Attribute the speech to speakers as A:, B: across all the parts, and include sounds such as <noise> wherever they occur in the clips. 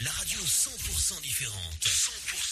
A: La radio 100% différente. 100%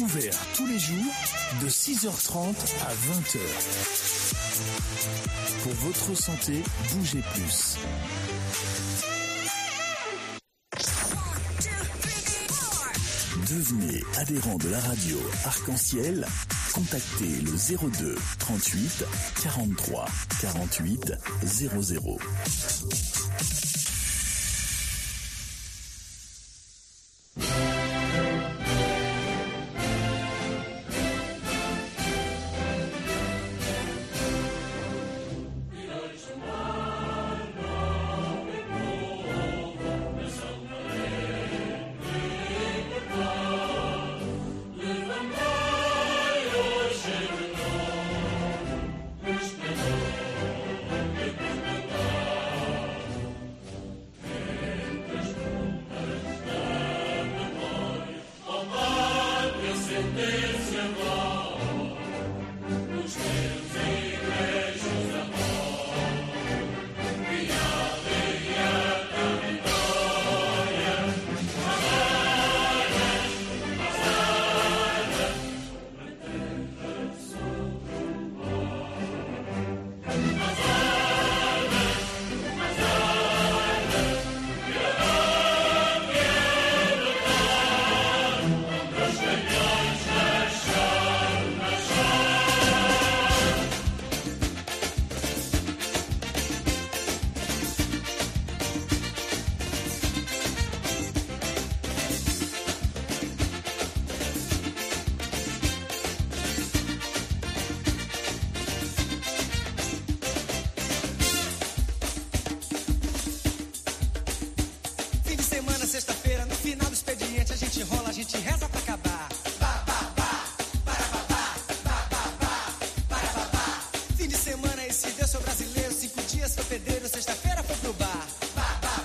B: ouvert tous les jours de 6h30 à 20h. Pour votre santé, bougez plus. Devenez adhérent de la radio Arc-en-Ciel. Contactez le 02 38 43 48 00.
C: Semana, sexta-feira, no final do expediente, a gente rola, a gente reza pra acabar. Bah, bah, para babá, bah, bah, bah, para babá. Fim de semana, esse Deus sou brasileiro, cinco dias foi pedreiro, sexta-feira foi pro bar. Bah, bah,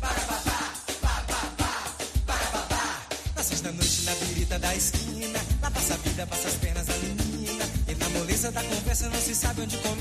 C: para babá, bah, bah, bah, para babá. Na sexta-noite, na birita da esquina, lá passa a vida, passa as penas da menina. E na moleza da conversa, não se sabe onde
D: começa.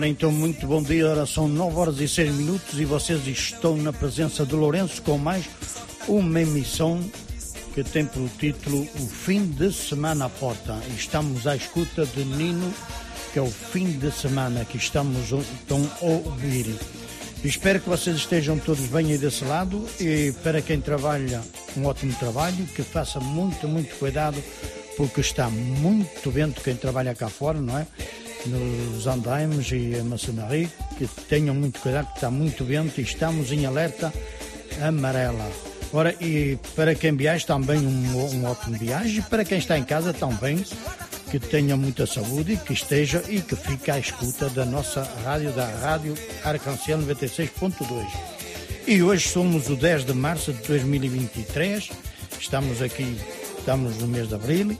D: Ora então, muito bom dia. Ora, são 9 horas e 6 minutos e vocês estão na presença de Lourenço com mais uma emissão que tem pelo título O Fim de Semana à Porta. E estamos à escuta de Nino, que é o fim de semana que estamos então, a ouvir. Espero que vocês estejam todos bem aí desse lado e para quem trabalha, um ótimo trabalho, que faça muito, muito cuidado, porque está muito vento quem trabalha cá fora, não é? Nos andaimes e a maçonaria, que tenham muito cuidado, que está muito vento e estamos em alerta amarela. Ora, e para quem viaja também um, um ótimo viagem, para quem está em casa também, que tenha muita saúde, que esteja e que fique à escuta da nossa rádio, da Rádio Arcancel 96.2. E hoje somos o 10 de março de 2023, estamos aqui, estamos no mês de abril,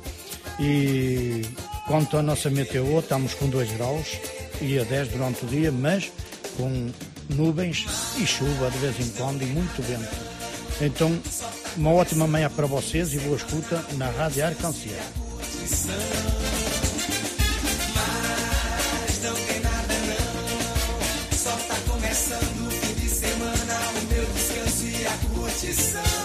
D: e quanto à nossa meteor, estamos com 2 graus e a 10 durante o dia, mas com nuvens e chuva de vez em quando e muito vento. Então, uma ótima manhã para vocês e boa escuta na Rádio
C: não. Só tá começando o fim de semana. O meu descanso e a curtição.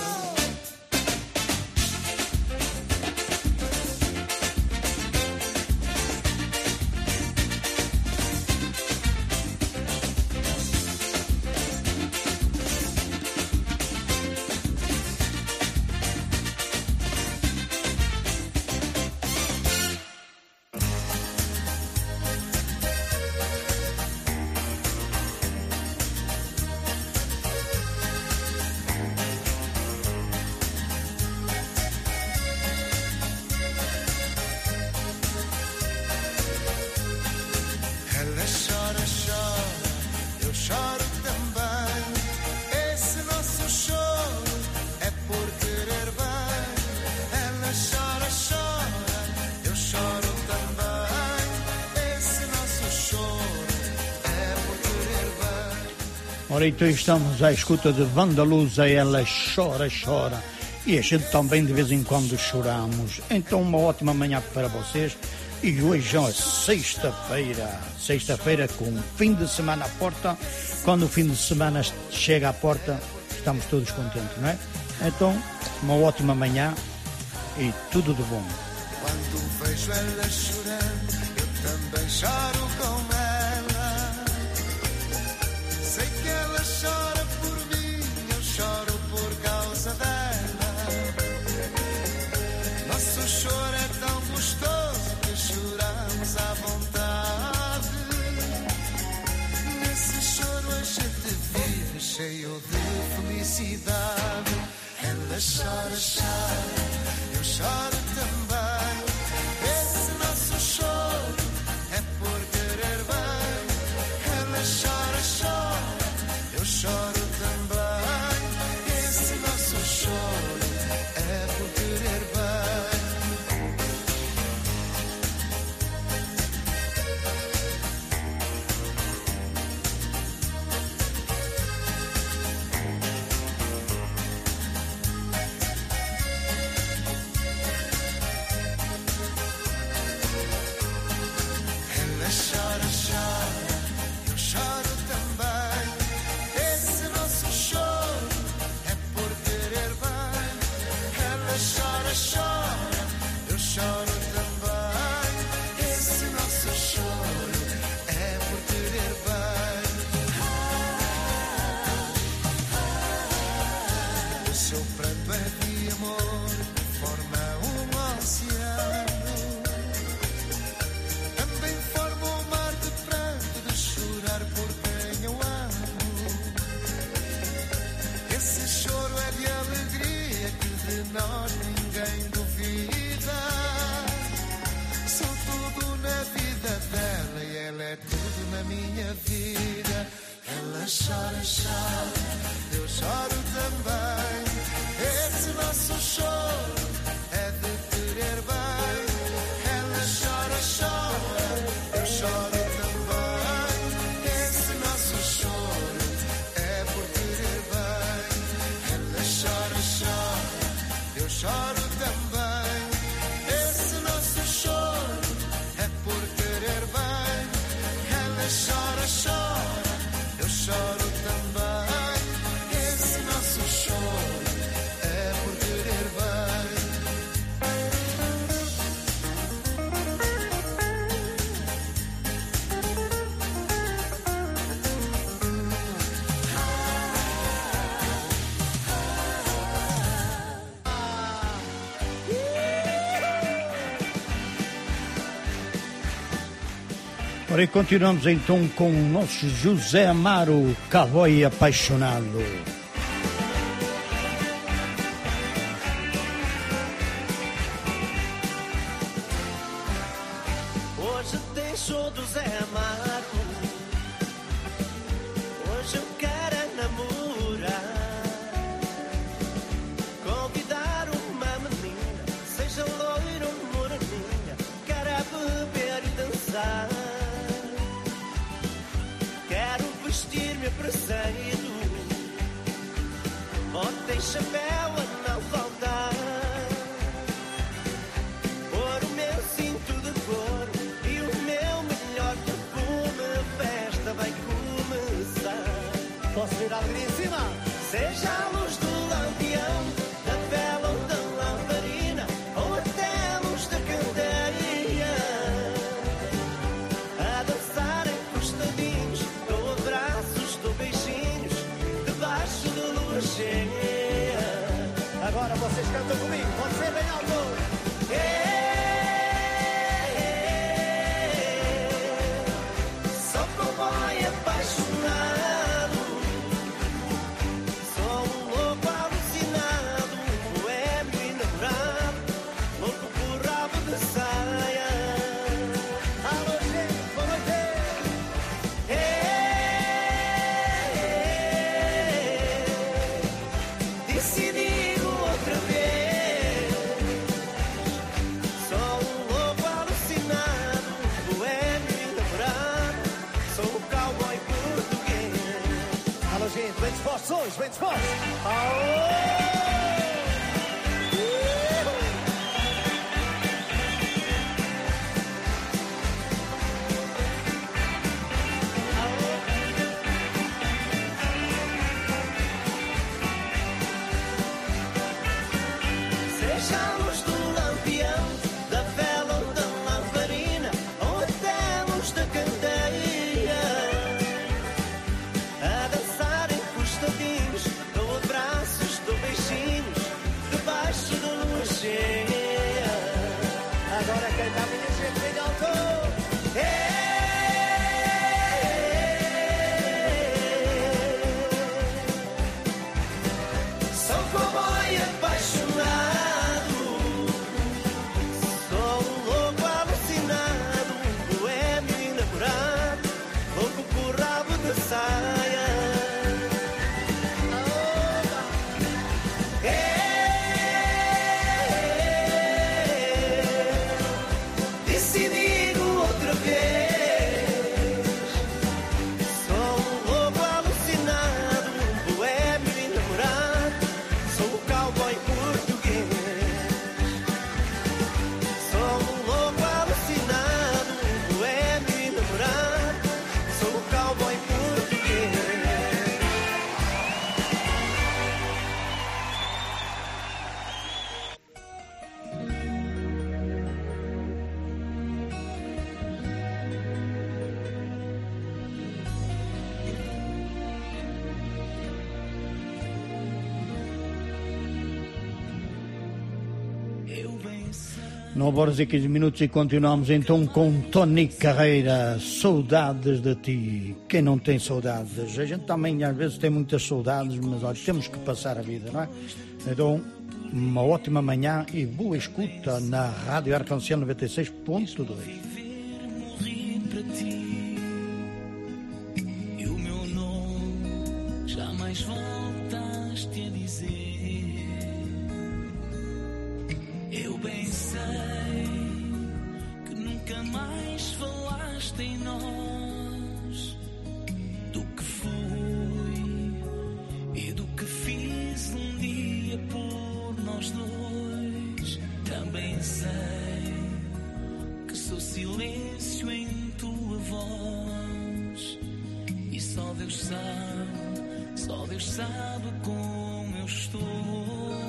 D: Então estamos à escuta de Vandaluza, ela chora, chora. E a gente também de vez em quando choramos. Então, uma ótima manhã para vocês. E hoje é sexta-feira. Sexta-feira com o fim de semana à porta. Quando o fim de semana chega à porta, estamos todos contentes, não é? Então, uma ótima manhã e tudo de bom.
E: Quando vejo ela chorando, eu também choro Ela chora, chora, eu choro nós ninguém duvida. Sou tudo na vida dela e ela é tudo na minha vida. Ela chora, chora, eu choro também. Esse nosso choro
F: Agora e continuamos então com o nosso José Amaro, Cowboy Apaixonado. 9 horas e 15 minutos e continuamos então com Tony Carreira. Saudades de ti. Quem não tem saudades? A gente também às vezes tem muitas saudades, mas olha, temos que passar a vida, não é? Então,
D: uma ótima manhã e boa escuta na Rádio Arcanciel 96.2.
G: Deus sabe, só Deus sabe como eu estou.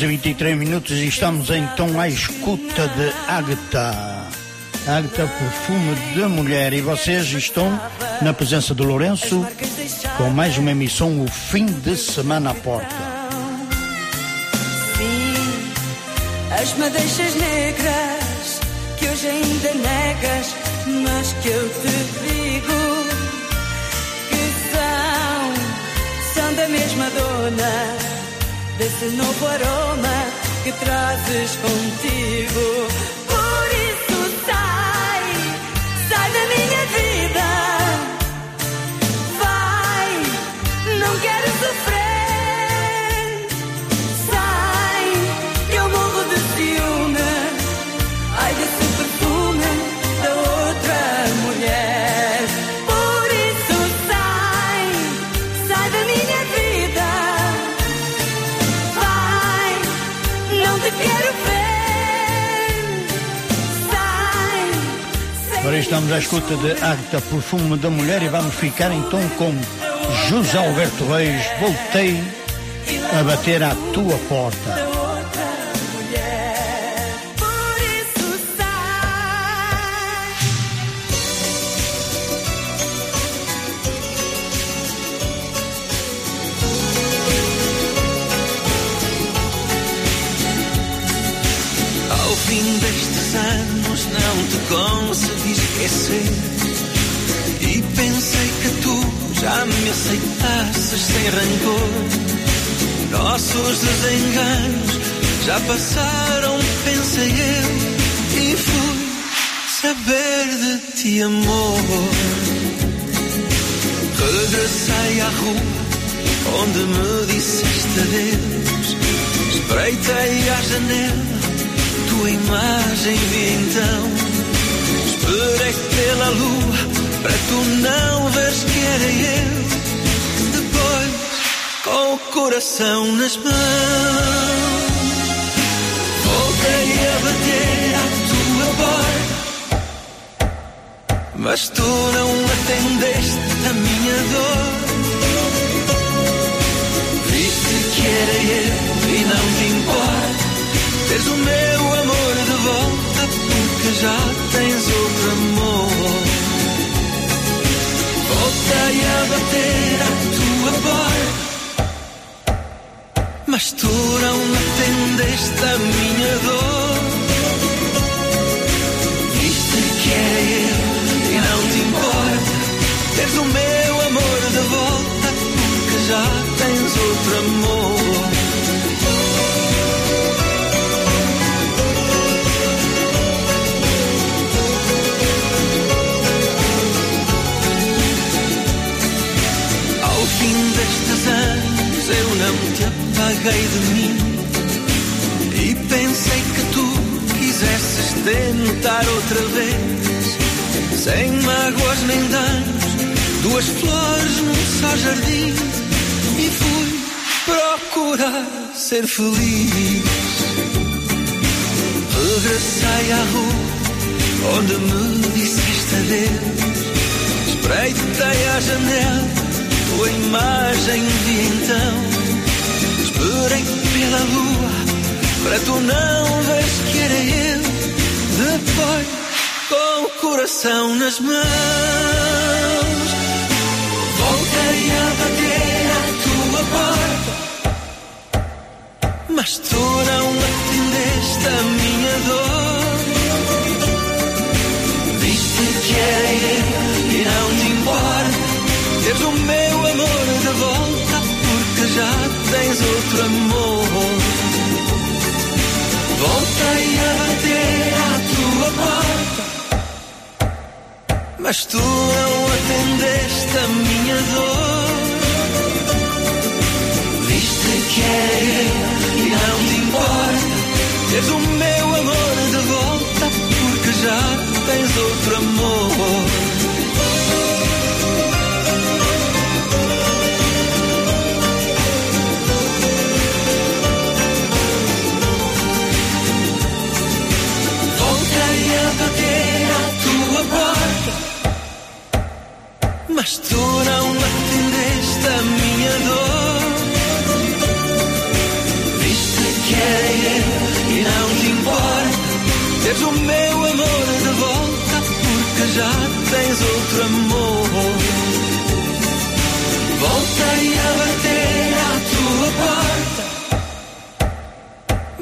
H: horas e 23 minutos e estamos então à escuta de Agatha. Agatha, perfume de mulher. E vocês estão na presença do Lourenço com mais uma emissão, o fim de semana à porta.
I: Sim, as madeixas negras que hoje ainda negas, mas que eu te digo que são, são da mesma dona desse novo aroma que trazes contigo.
H: estamos à escuta de Agta Perfume da Mulher e vamos ficar então com José Alberto Reis. Voltei a bater à tua porta.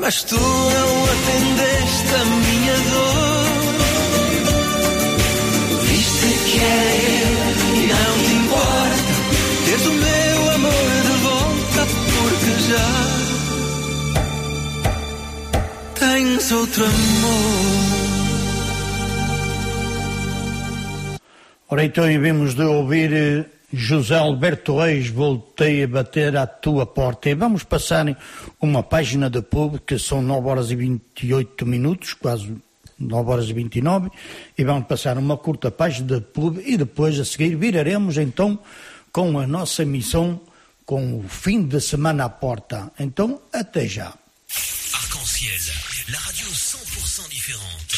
J: Mas tu não atendeste a minha dor. Viste que era eu e não te importa
G: teres o meu amor de volta, porque já tens outro amor.
D: Ora, então, e vimos de ouvir eh, José Alberto Reis, voltei a bater à tua porta. E vamos passar uma página de pub, que são 9 horas e 28 minutos, quase 9 horas e 29, e vamos passar uma curta página de pub e depois a seguir viraremos então com a nossa emissão com o fim de semana à porta. Então, até já.
A: Arc-en-ciel, la radio 100% différente.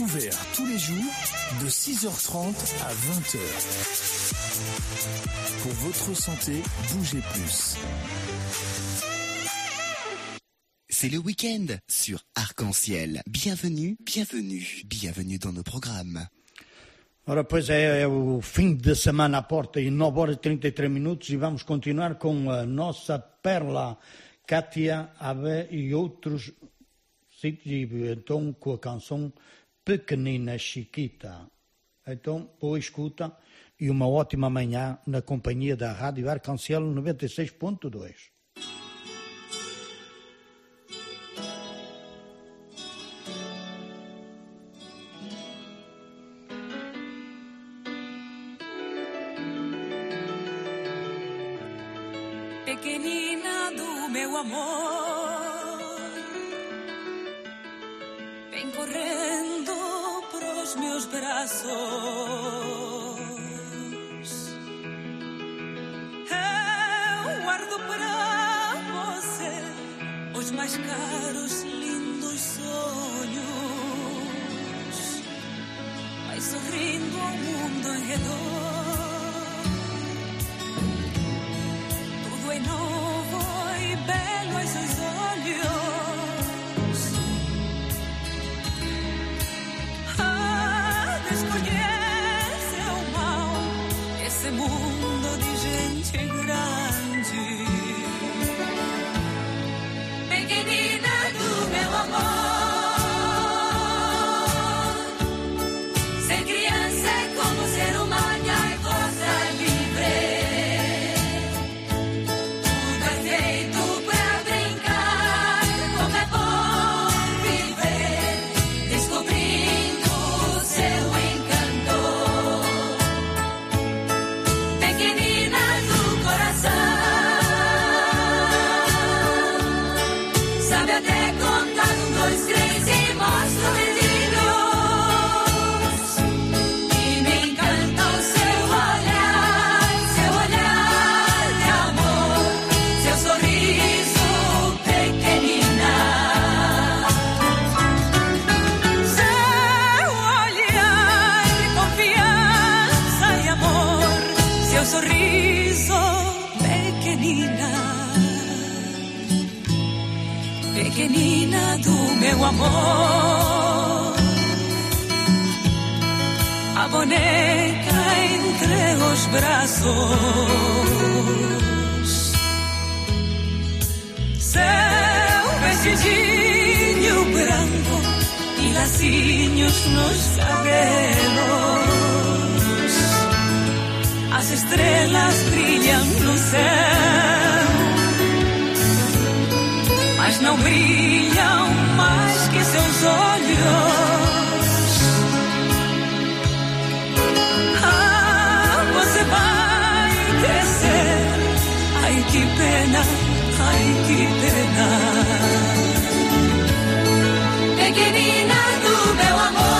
B: Ouvert tous les jours de 6h30 à 20h. Pour votre santé, bougez plus.
K: C'est le week-end sur Arc-en-Ciel. Bienvenue, bienvenue, bienvenue dans nos programmes.
D: Ora, pois é, é o fim de semana à porta e 9 horas e 33 minutos e vamos continuar com a nossa perla Kátia Abe e outros sítios, e então com a canção Pequenina Chiquita. Então, boa escuta e uma ótima manhã na companhia da Rádio Arcancel 96.2.
I: pequenina do meu amor. Meus braços. Eu guardo para você os mais caros, lindos sonhos. Vai sorrindo ao mundo em redor. Meu amor a boneca entre os braços. Seu vestidinho branco e lacinhos nos cabelos. As estrelas brilham no céu, mas não brilham olhos. Ah, você vai crescer. Ai, que pena, ai, que pena. Pequenina do meu amor.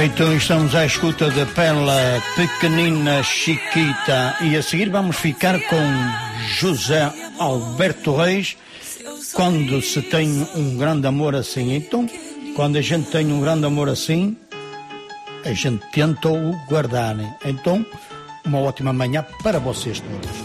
D: Ora, então estamos à escuta da Pérola Pequenina Chiquita e a seguir vamos ficar com José Alberto Reis. Quando se tem um grande amor assim, então, quando a gente tem um grande amor assim, a gente tenta o guardar. né? Então, uma ótima manhã para vocês todos.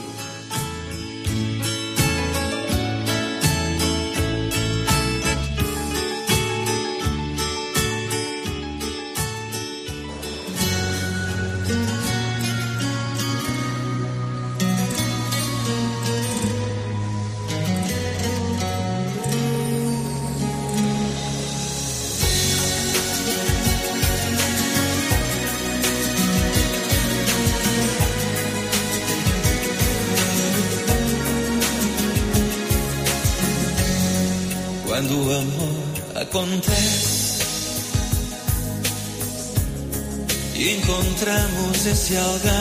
H: Encontramos esse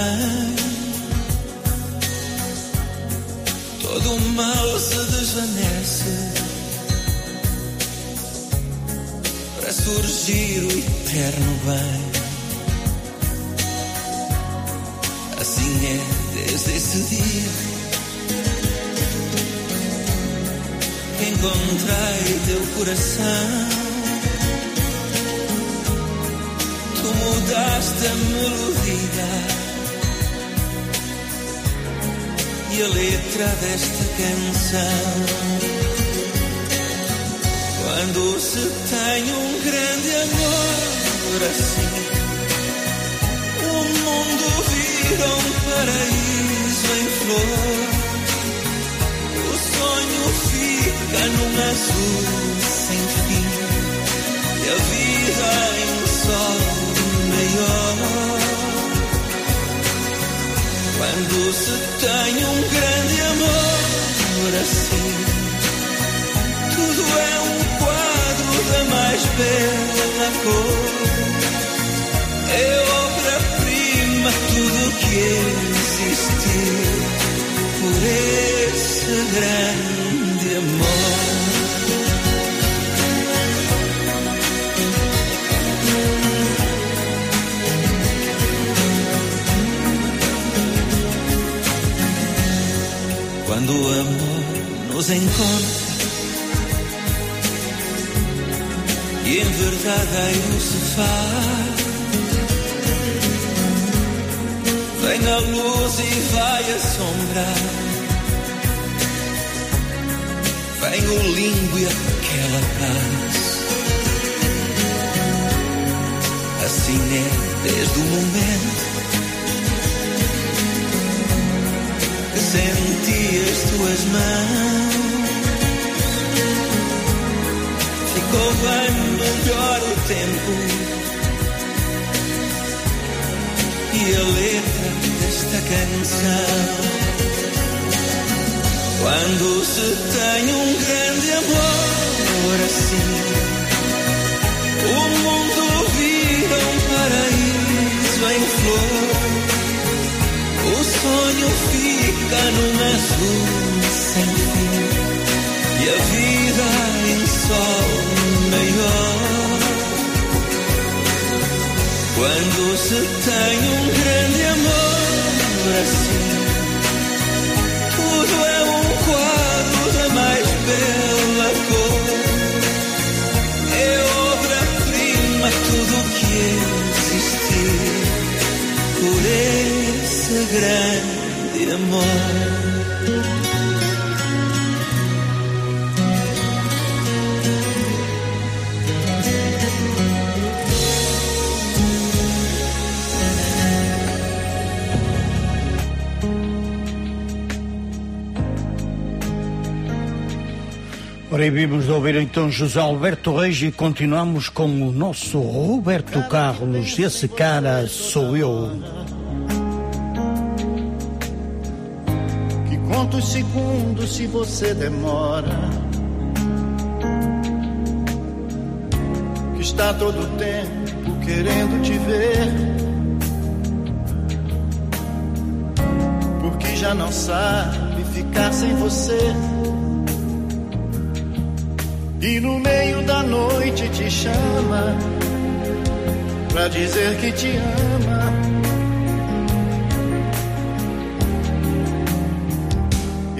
H: Quando se tem um grande amor assim, tudo é um quadro da mais bela cor. É obra-prima tudo que existiu por esse grande amor. Quando o amor nos encontra e em verdadeiro se faz. Vem a luz e vai a sombra. Vem o limbo e aquela paz. Assim é desde o momento senti as tuas mãos. Ficou bem melhor o tempo. e a letra desta canção. Quando se tem um grande amor assim, o mundo vira um paraíso em flor. O sonho fica fica num azul sem e a vida em sol maior. Quando se tem um grande amor assim, tudo é um quadro da mais bela cor. É obra-prima tudo que existir por esse grande.
D: Ora, e vimos de ouvir então José Alberto Reis e continuamos com o nosso Roberto Carlos. Esse cara sou eu.
L: Se você demora? Que está todo tempo querendo te ver. Porque já não sabe ficar sem você. E no meio da noite te chama pra dizer que te ama.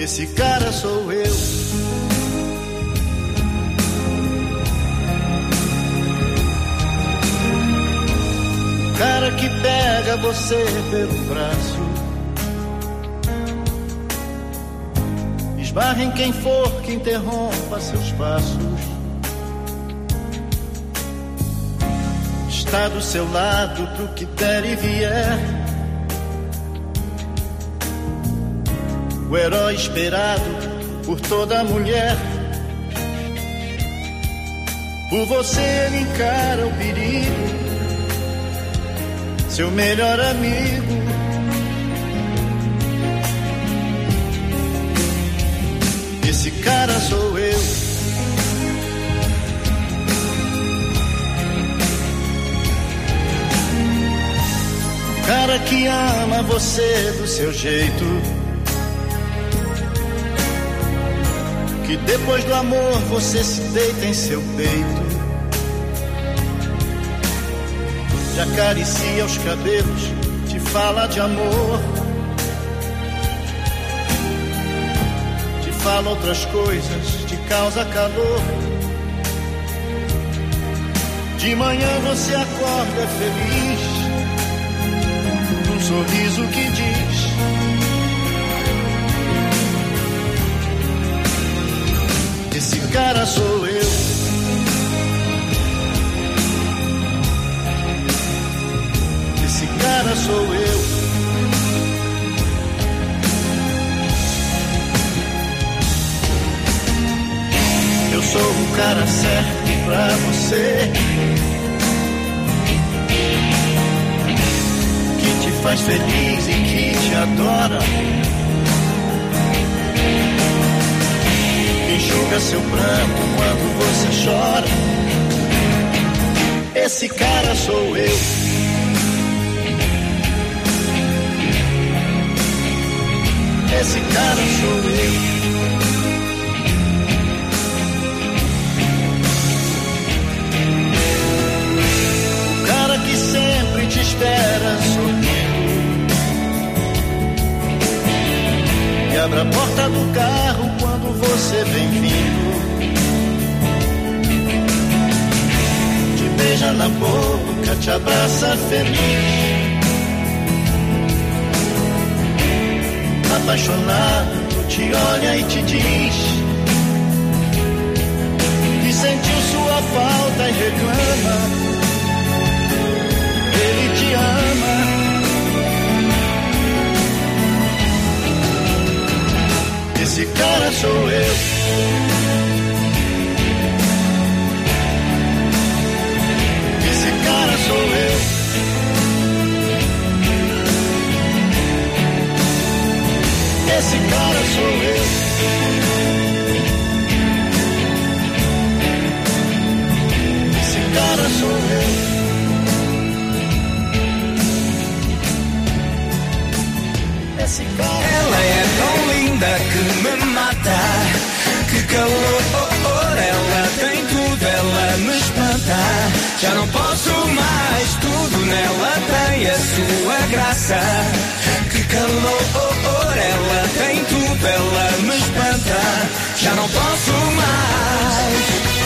L: Esse cara sou eu. Cara que pega você pelo braço. Esbarra em quem for que interrompa seus passos. Está do seu lado pro que der e vier. O herói esperado por toda mulher. Por você ele encara o perigo. Seu melhor amigo. Esse cara sou eu. Cara que ama você do seu jeito. Que depois do amor você se deita em seu peito. Te acaricia os cabelos, te fala de amor. Te fala outras coisas, te causa calor. De manhã você acorda feliz, num sorriso que diz: cara sou eu. Esse cara sou eu. Eu sou o cara certo pra você. Que te faz feliz e que te adora. Enxuga seu pranto quando você chora. Esse cara sou eu. Esse cara sou eu. O cara que sempre te espera sorrindo. E abre a porta do carro quando você vem vindo. Te beija na boca, te abraça feliz. apaixonado, te olha e te diz que sentiu sua falta e reclama. Ele te ama. Esse cara sou eu. Esse cara sou eu. Esse cara sou eu. Esse cara sou eu.
M: Ela é tão linda que me mata. Que calor, ela tem tudo, ela me espanta. Já não posso mais, tudo nela tem a sua graça. Que calor, ela tem tudo, ela me espanta. Já não posso mais.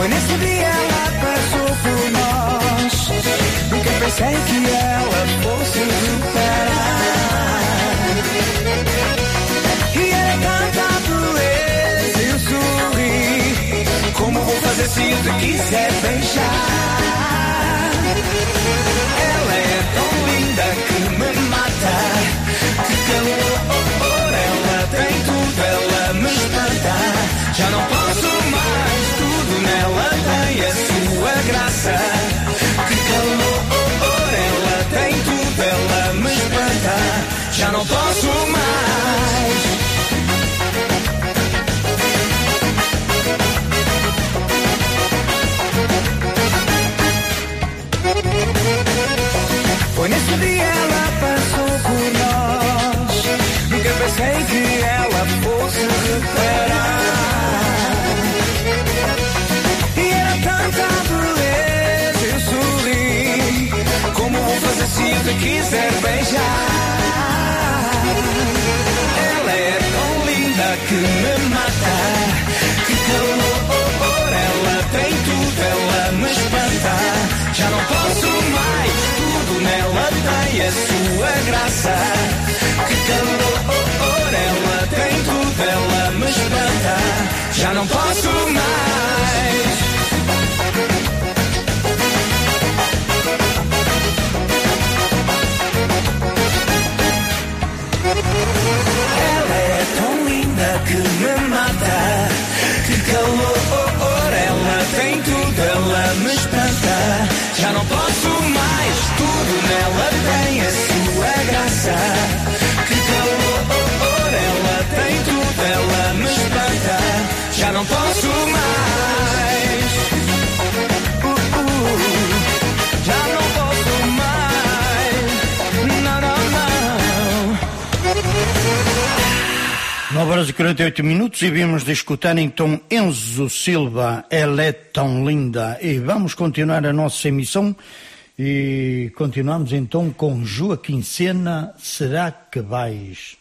M: Foi
N: nesse dia ela passou por nós. Nunca pensei que ela fosse reparar. E era tanta beleza, eu sorri. Como vou fazer se te quiser beijar? Ela é tão linda que me mata. Que calor, ela tem tudo, ela me espanta. Já não posso graça. Que calor, ela tem tudo, ela me espanta. Já não posso mais. Foi nesse dia ela passou por nós. Nunca pensei que ela fosse reparar. Se eu te quiser beijar? Ela é tão linda que me mata. Que calor, ela tem tudo, ela me espanta. Já não posso mais, tudo nela tem a sua graça. Que calor, ela tem tudo, ela me espanta. Já não posso mais. Me espanta. Já não posso mais, tudo nela tem a sua graça. Que calor, ela tem tudo, ela me espanta. Já não posso mais.
D: 9 horas e 48 minutos e vimos de escutar então Enzo Silva, ela é tão linda. E vamos continuar a nossa emissão e continuamos então com Joaquim Sena, Será que vais?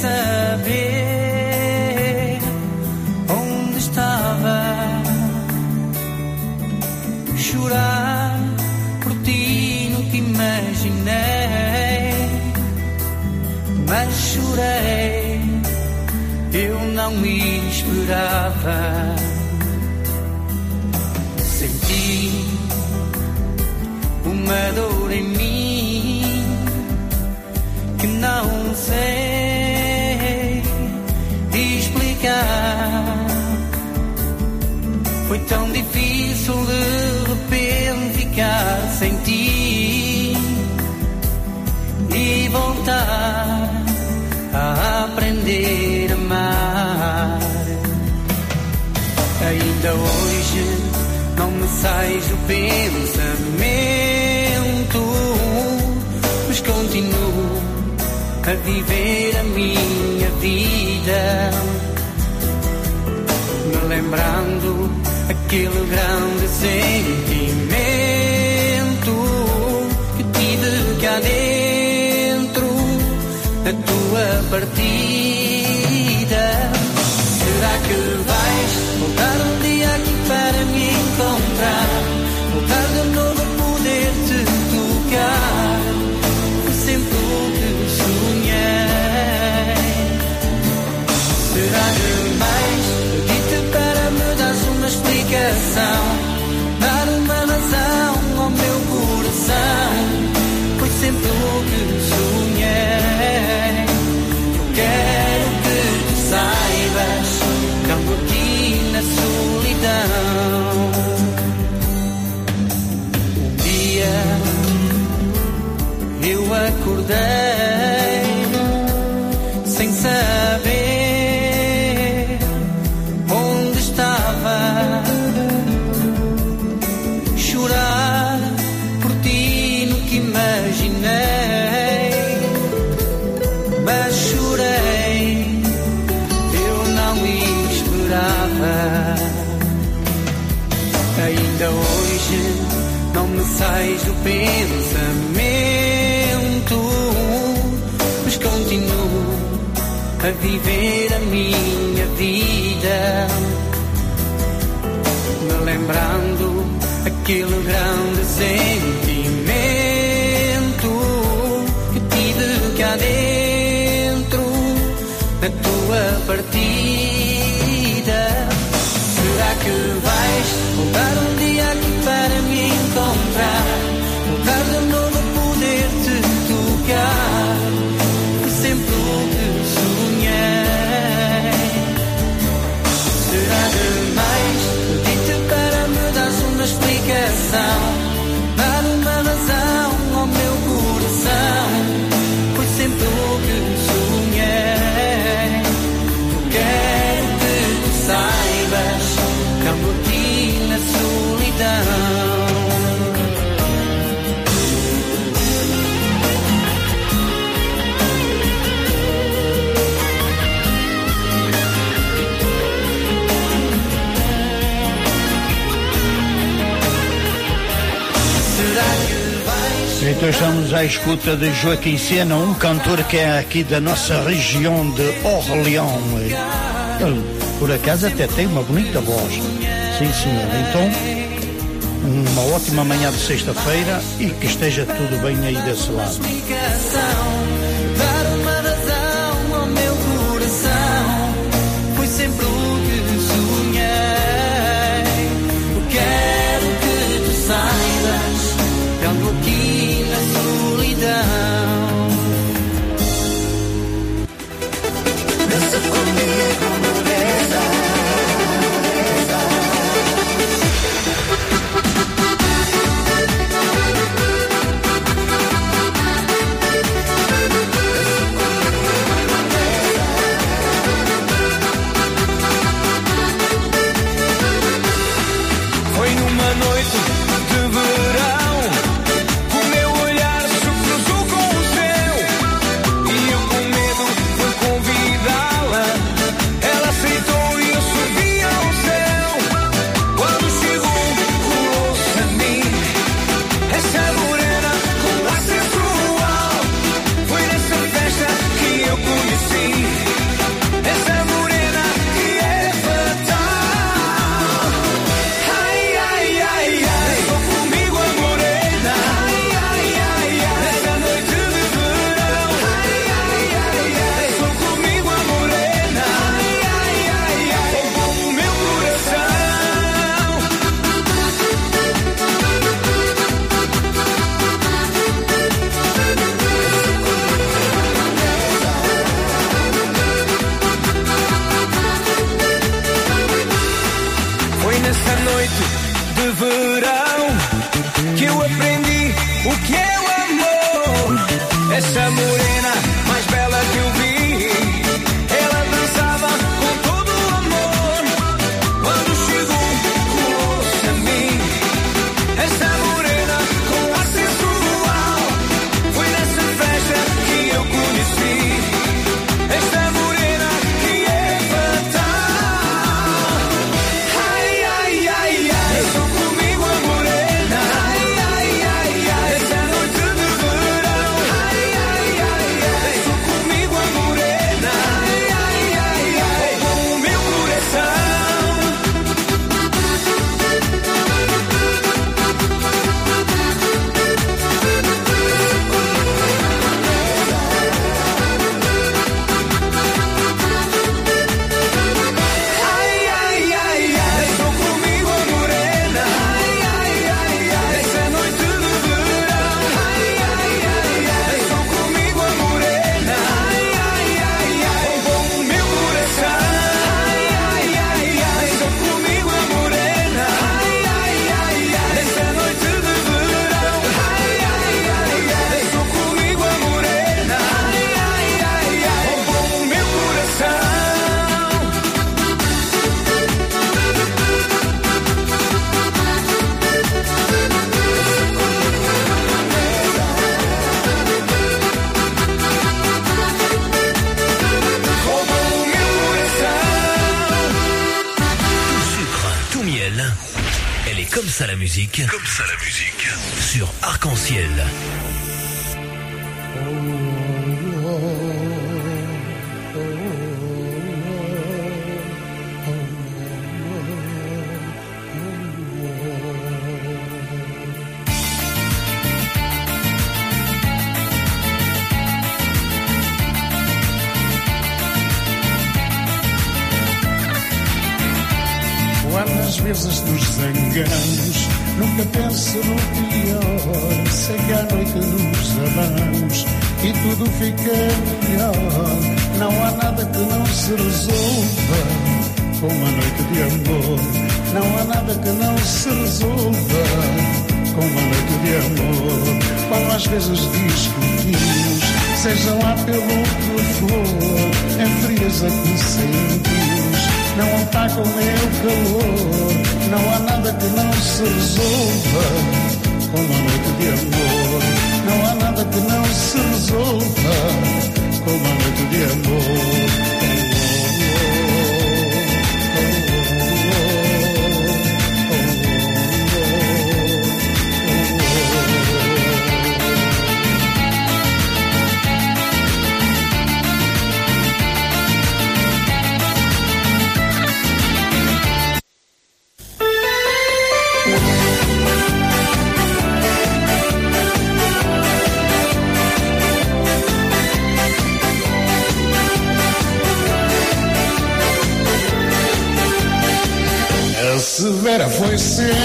N: Saber onde estava. Chorar por ti nunca imaginei, mas chorei, eu não me esperava. Senti uma dor em mim que não sei Foi tão difícil de repente ficar sem ti e voltar a aprender a amar. Ainda hoje não me sais do pensamento, mas continuo a viver a minha vida, lembrando aquele grande sentimento que tive cá dentro da tua partida. Será que vais voltar um dia aqui para me encontrar?
M: Estamos à escuta de Joaquim Sena, um cantor que é aqui da nossa região de Orleão. Ele, por acaso, até tem uma bonita voz. Sim, senhor. Então, uma ótima manhã de sexta-feira e que esteja tudo bem aí desse lado.
A: ça la musique. Comme ça la musique. Sur Arc-en-Ciel.
O: Oh. ainda penso no pior. Sei que à noite nos amamos e tudo fica melhor. Não há nada que não se resolva com uma noite de amor. Não há nada que não se resolva com uma noite de amor. Como às vezes discutimos, seja lá pelo que for, é frieza que sentimos não tá ataca o meu calor. Não há nada que não se resolva com uma noite de amor. Não há nada que não se resolva com uma noite de amor.
H: see.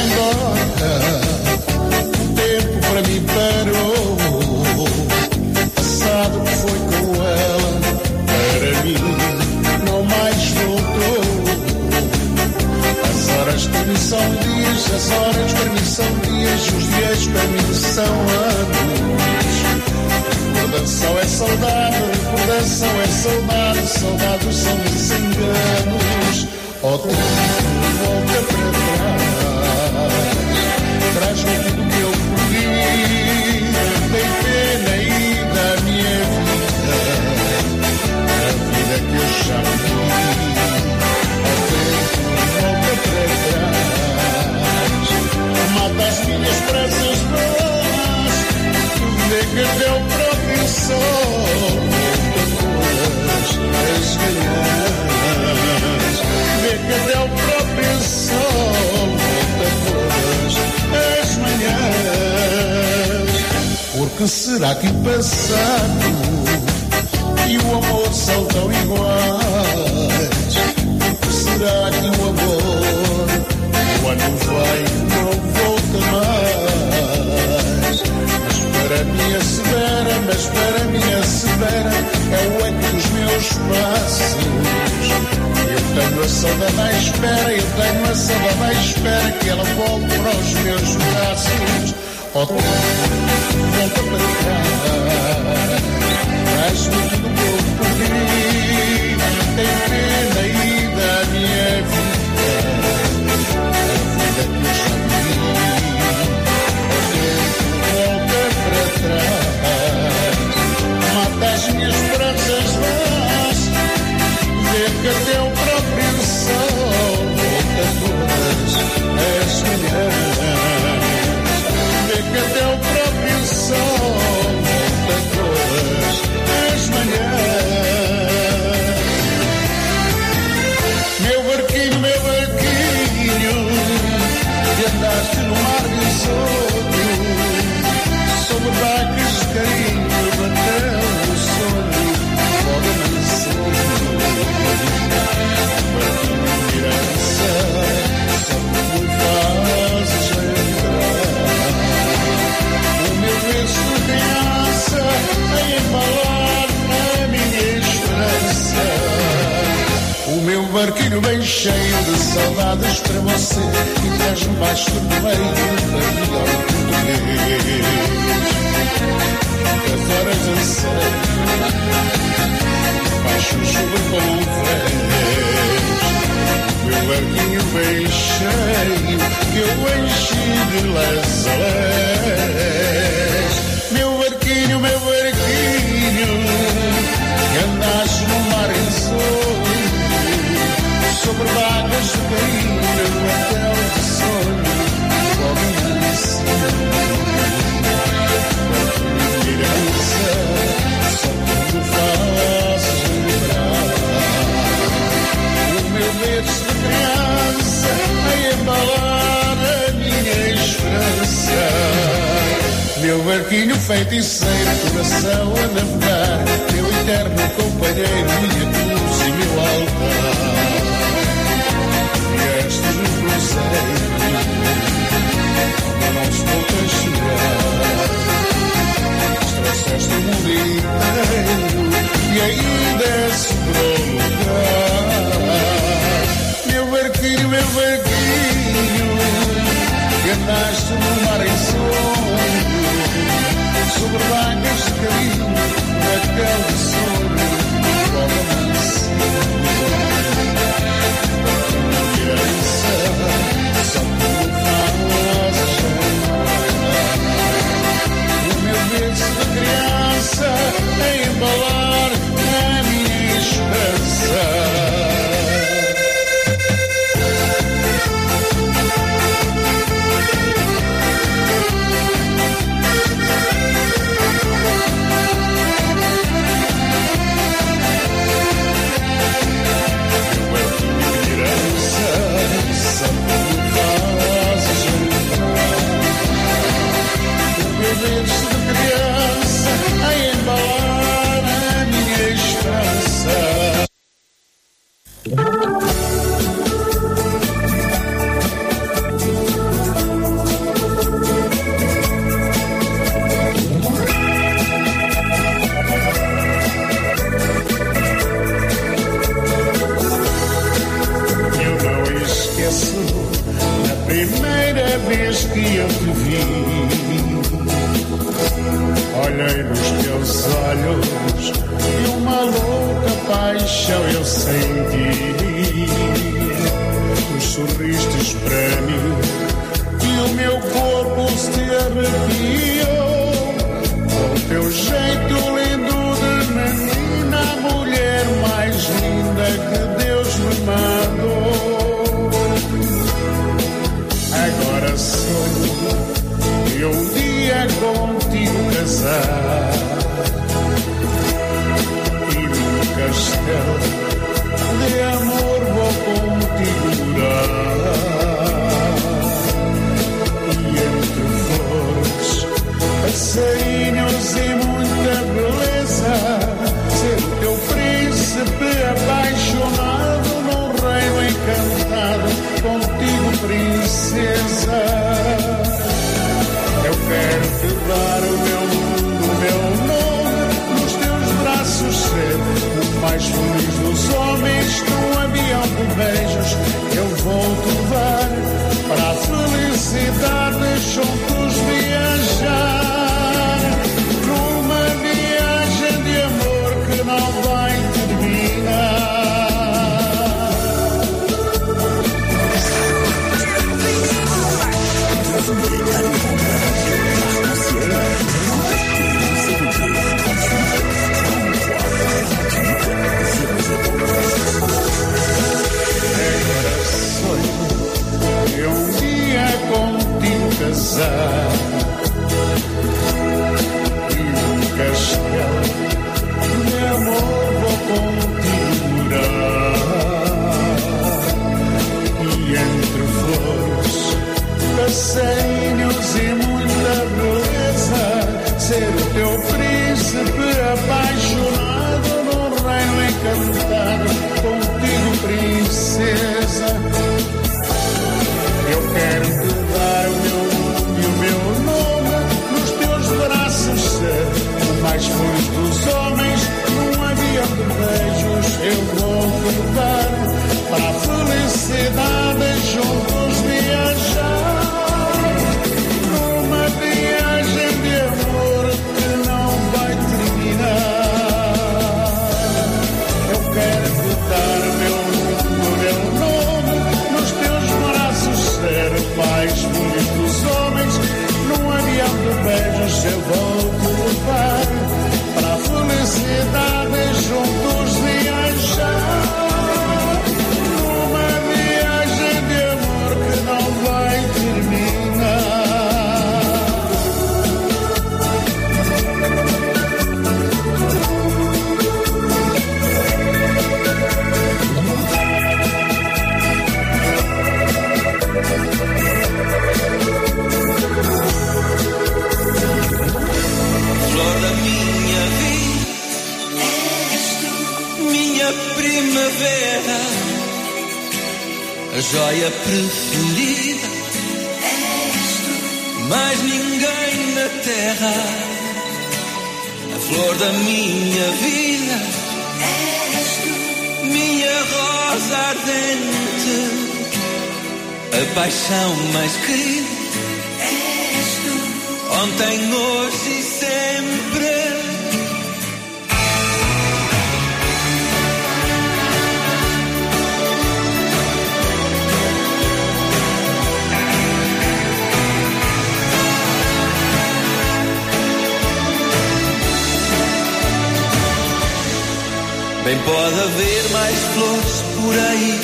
H: Bem pode haver mais flores por aí,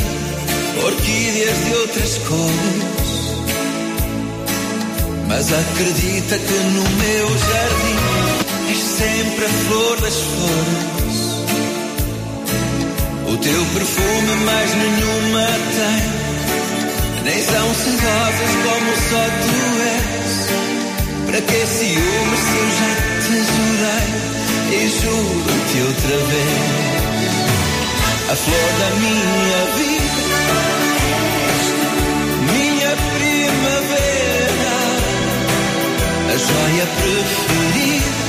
H: orquídeas de outras cores. Mas acredita que no meu jardim és sempre a flor das flores. O teu perfume mais nenhuma tem. Nem são sedosas como só tu és. Para que ciúmes se eu já te jurei e juro-te outra vez? A flor da minha vida, minha primavera, a joia preferida.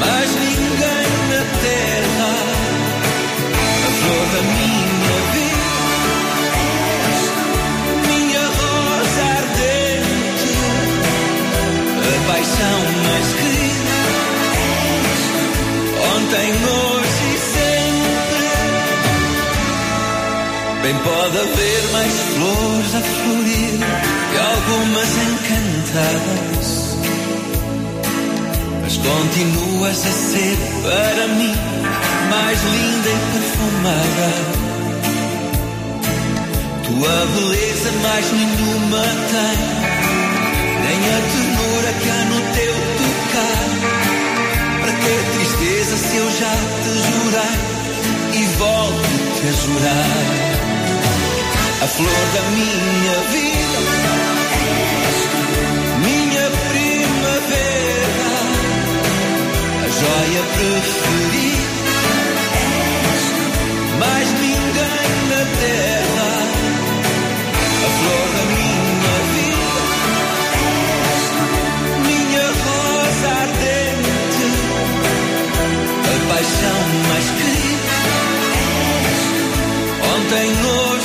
H: Mais ninguém na terra, a flor da minha vida, minha rosa ardente, a paixão mais querida. Ontem, hoje Bem pode haver mais flores a florir e algumas encantadas. Mas continuas a ser para mim mais linda e perfumada. Tua beleza mais nenhuma tem, nem a ternura que há no teu tocar. Para que tristeza se eu já te jurei e volto-te a jurar? A flor da minha vida, minha primavera, a joia preferida. Mais ninguém na terra, a flor da minha vida, minha rosa ardente, a paixão mais querida. Ontem, hoje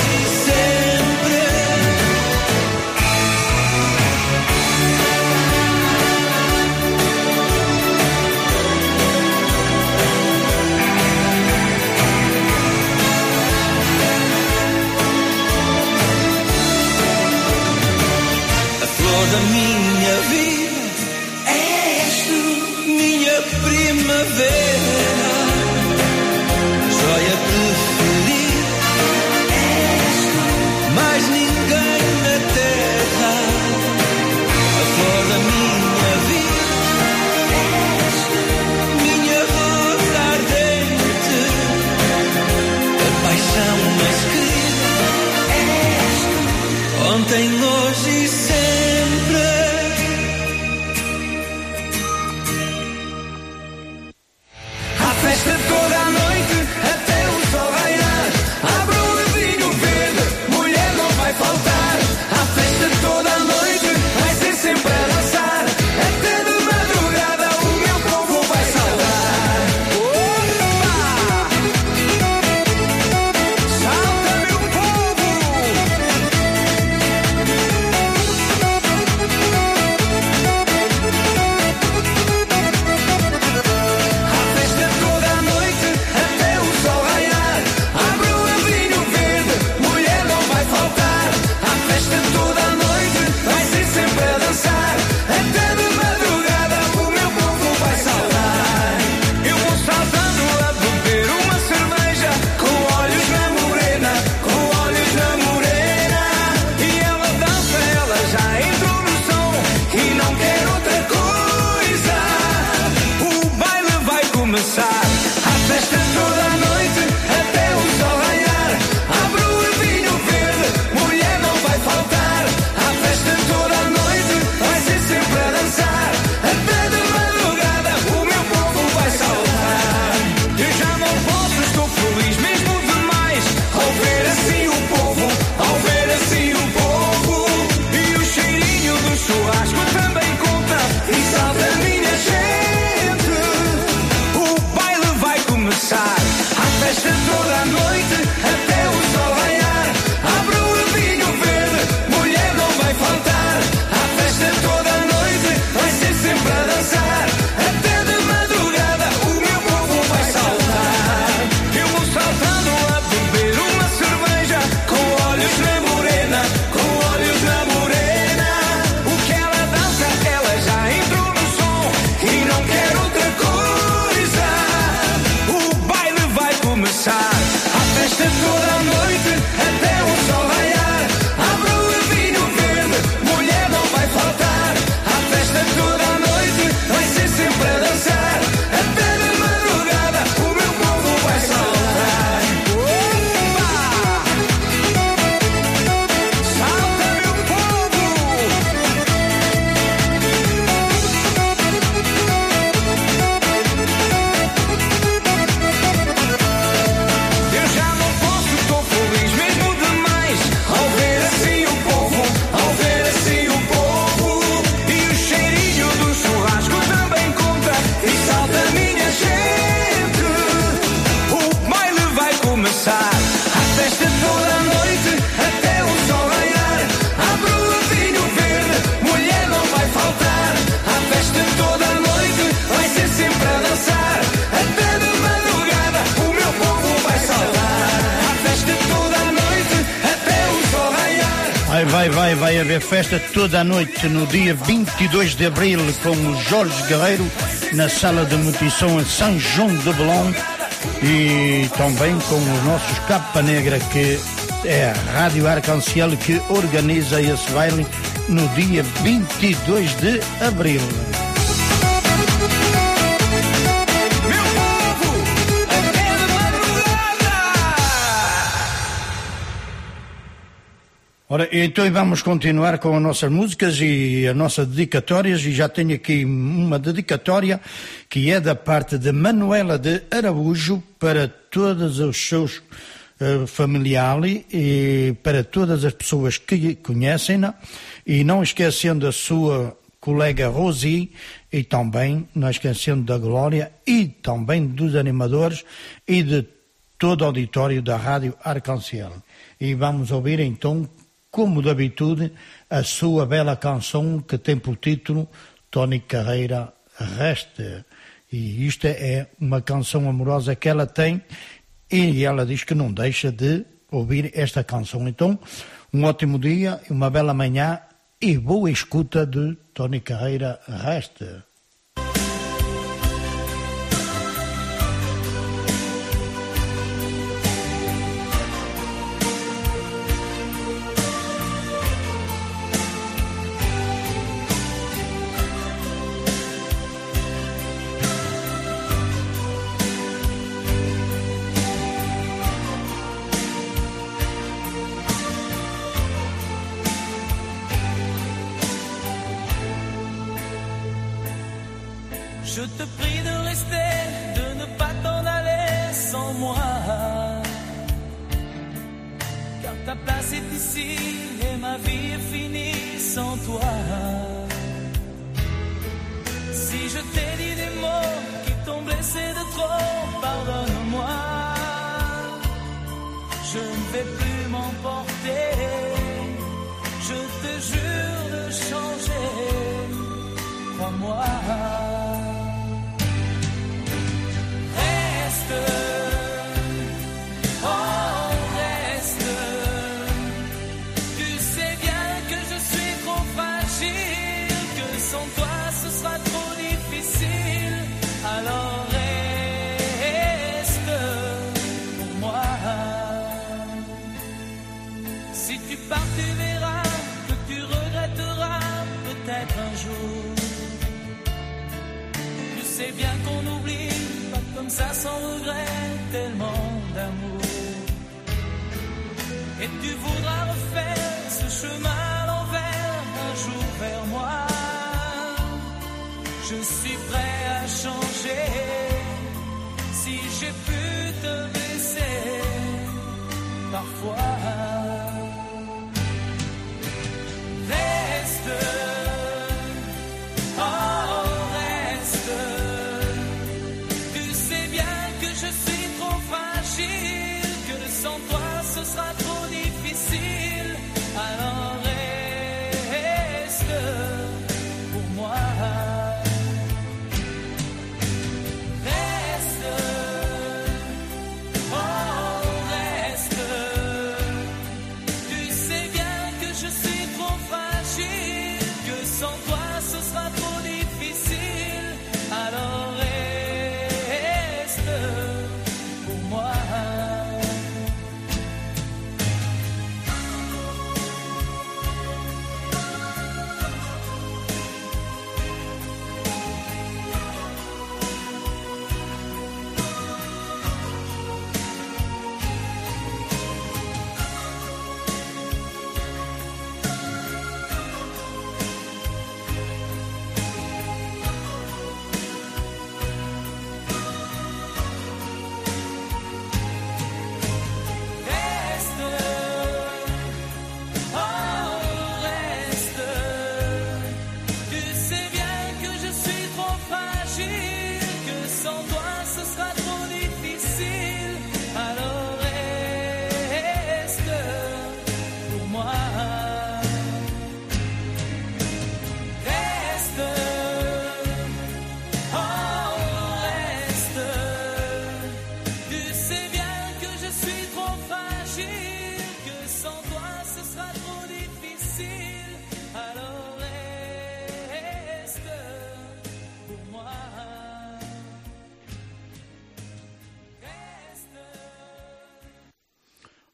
D: vai, haver festa toda a noite no dia 22 de abril com o Jorge Guerreiro na sala de mutição em São João de Belém e também com os nossos Capa Negra que é a Rádio Arcanciel que organiza esse baile no dia 22 de abril. Ora, então vamos continuar com as nossas músicas e as nossas dedicatórias e já tenho aqui uma dedicatória que é da parte de Manuela de Araújo para todos os seus eh, familiares e para todas as pessoas que conhecem-na e não esquecendo a sua colega Rosi e também não esquecendo da Glória e também dos animadores e de todo o auditório da Rádio Arcanciel. E vamos ouvir então como de habitude, a sua bela canção que tem por título Tony Carreira Resta. E isto é uma canção amorosa que ela tem e ela diz que não deixa de ouvir esta canção. Então, um ótimo dia, uma bela manhã e boa escuta de Tony Carreira Resta.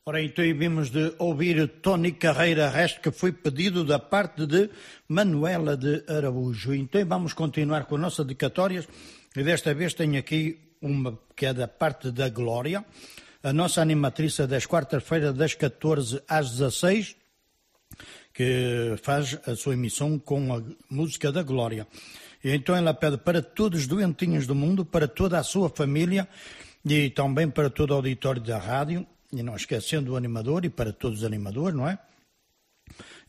D: Ora, então vimos de ouvir Tony Carreira Resto, que foi pedido da parte de Manuela de Araújo. Então vamos continuar com nossas dedicatórias e desta vez tenho aqui uma que é da parte da Glória, a nossa animatriz das quartas-feiras das 14 às 16, que faz a sua emissão com a música da Glória. E então ela pede para todos os doentinhos do mundo, para toda a sua família e também para todo o auditório da rádio, e não esquecendo o animador e para todos os animadores, não é?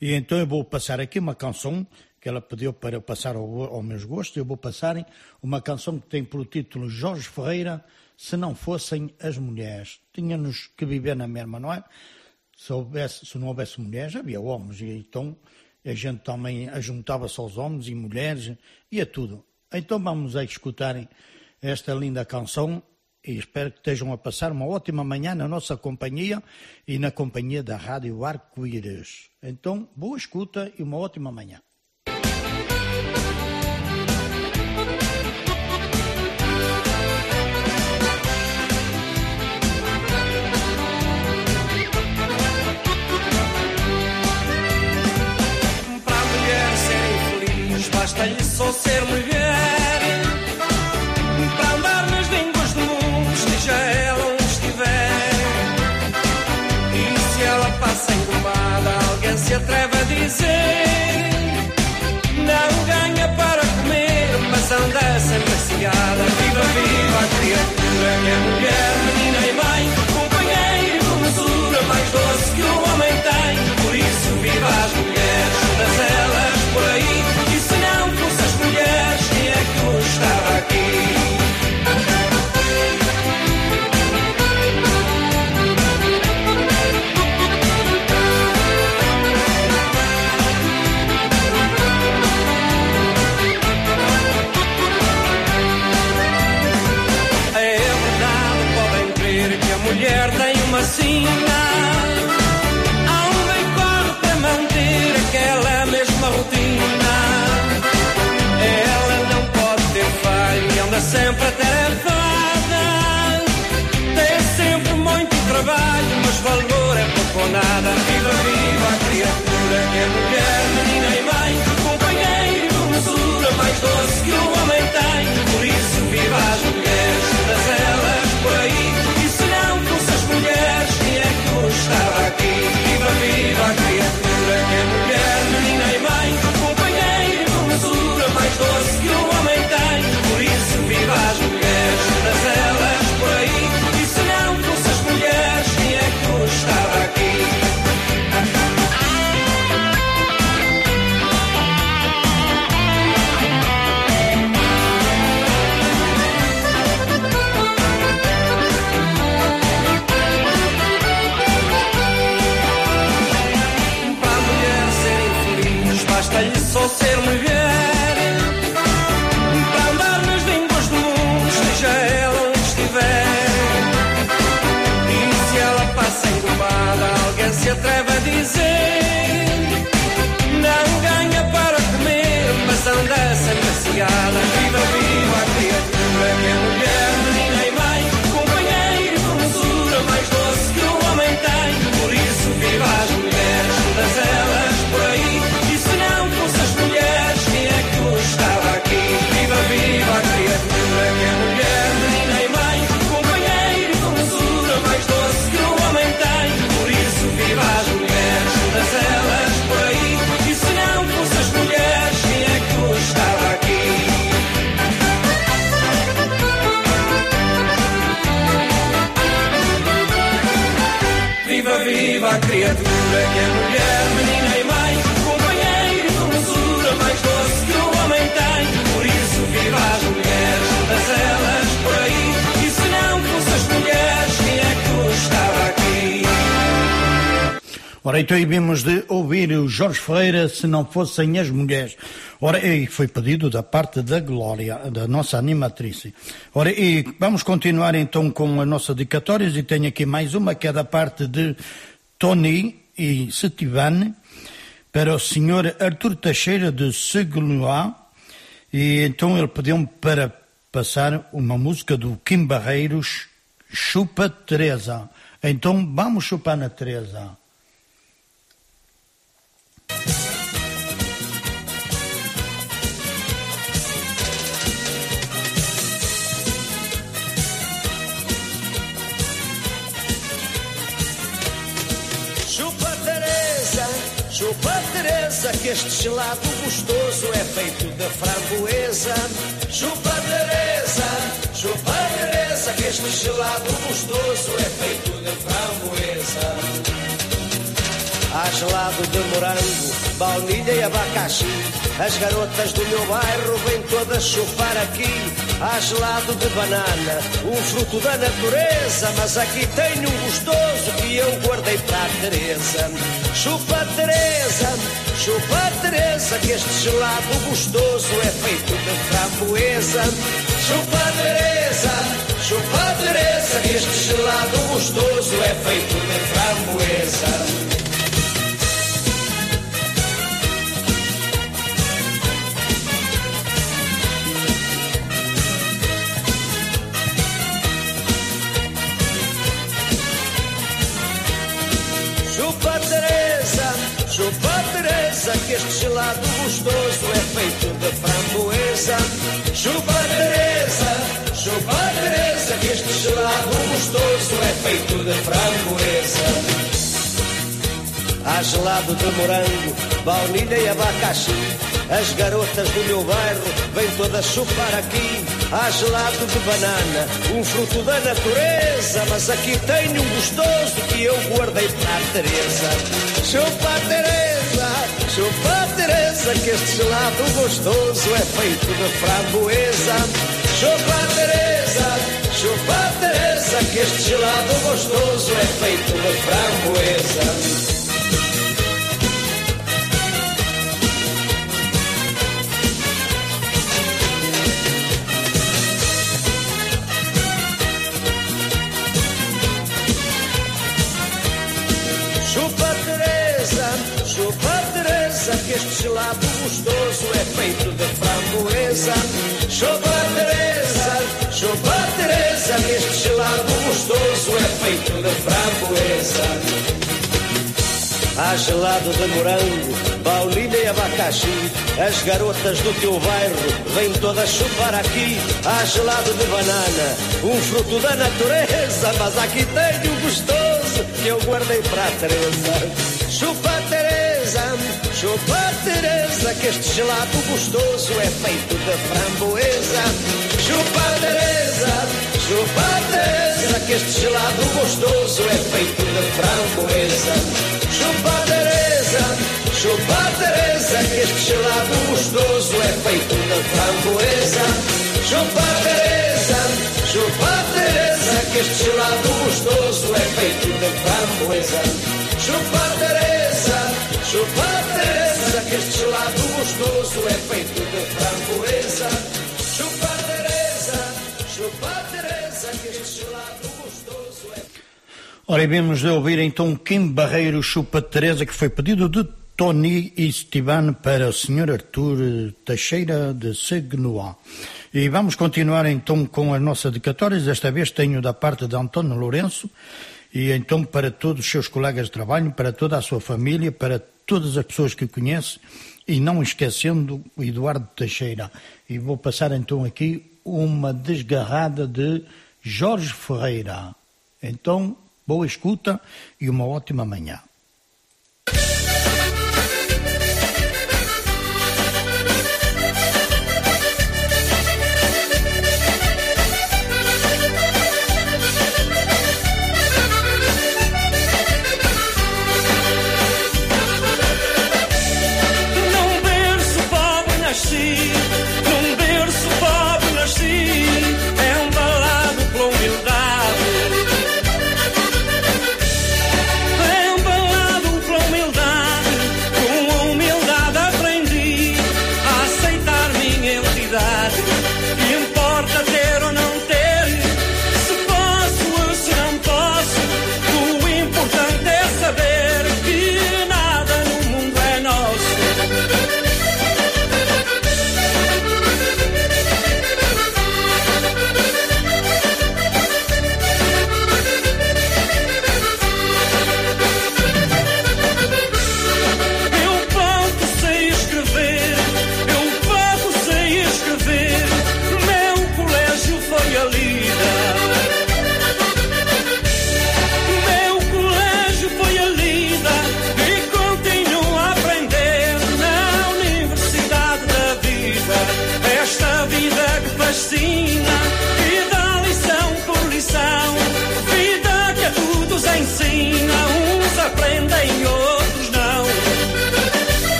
D: E então eu vou passar aqui uma canção que ela pediu para eu passar ao, ao meus gostos. Eu vou passar uma canção que tem pelo título Jorge Ferreira, Se Não Fossem as Mulheres. Tínhamos que viver na mesma, não é? Se, houvesse, se não houvesse mulheres, havia homens. E então a gente também ajuntava-se aos homens e mulheres e a tudo. Então vamos a escutarem esta linda canção e espero que estejam a passar uma ótima manhã na nossa companhia e na companhia da Rádio Arco-Íris. Então, boa escuta e uma ótima manhã.
P: Para a mulher ser basta-lhe só ser mulher. Dizer: Não ganha para comer, mas anda sempre cegada. Viva, viva a criatura que mulher, menina e mãe, companheira e formosura, mais doce que o homem tem. Por isso, viva as mulheres, todas elas por aí. E se não fossem as mulheres, quem é que eu estava aqui? Sempre atarefada. Tem sempre muito trabalho, mas valor é pouco ou nada. Viva, viva a criatura que é mulher,
D: Ora, então vimos de ouvir o Jorge Ferreira, se não fossem as mulheres. Ora, e foi pedido da parte da Glória, da nossa animatriz. Ora, e vamos continuar então com as nossas dedicatórias e tenho aqui mais uma que é da parte de Tony e Setivane para o senhor Artur Teixeira de Seguloá e então ele pediu-me para passar uma música do Kim Barreiros, Chupa Teresa. Então vamos chupar na Teresa.
Q: Chupa Teresa, que este gelado gostoso é feito de framboesa. Chupa Teresa, chupa Teresa, que este gelado gostoso é feito de framboesa. Há gelado de morango, baunilha e abacaxi. As garotas do meu bairro vêm todas chupar aqui. Há gelado de banana, um fruto da natureza. Mas aqui tenho um gostoso que eu guardei para a Teresa. Chupa Teresa, chupa Teresa, que este gelado gostoso é feito de framboesa. Chupa Teresa, chupa Teresa, que este gelado gostoso é feito de framboesa. Gostoso é feito de framboesa. Chupa Teresa, chupa Teresa, que este gelado gostoso é feito de framboesa. Há gelado de morango, baunilha e abacaxi. As garotas do meu bairro vêm todas chupar aqui. Há gelado de banana, um fruto da natureza. Mas aqui tenho um gostoso que eu guardei para a Teresa. Chupa Teresa, chupa Teresa, que este gelado gostoso é feito de framboesa. Chupa Teresa, chupa Teresa, que este gelado gostoso é feito de framboesa. Gelado gostoso é feito de framboesa. Chupa Teresa, chupa Teresa, que este gelado gostoso é feito de framboesa. Há gelado de morango, baunilha e abacaxi. As garotas do teu bairro vêm todas chupar aqui. Há gelado de banana, um fruto da natureza. Mas aqui tenho um gostoso que eu guardei para a Teresa. Chupa Teresa, chupa Teresa, que este gelado gostoso é feito de framboesa. Chupa Teresa, chupa Teresa, que este gelado gostoso é feito de framboesa. Chupa Teresa, chupa Teresa, que este gelado gostoso é feito de framboesa. Chupa Teresa, chupa Teresa, que este gelado gostoso é feito de framboesa. Chupa Teresa, chupa Teresa, que este gelado gostoso é feito de framboesa. Chupa Teresa, chupa Teresa, que este gelado gostoso é
D: Ora, e vamos de ouvir então Kim Barreiro Chupa Teresa, que foi pedido de Tony Esteban para o Sr. Artur Teixeira de Segnoá. E vamos continuar então com as nossas dedicatórias. Desta vez tenho da parte de António Lourenço e então para todos os seus colegas de trabalho, para toda a sua família, para todas as pessoas que conhece e não esquecendo o Eduardo Teixeira. E vou passar então aqui uma desgarrada de Jorge Ferreira. Então, boa escuta e uma ótima manhã.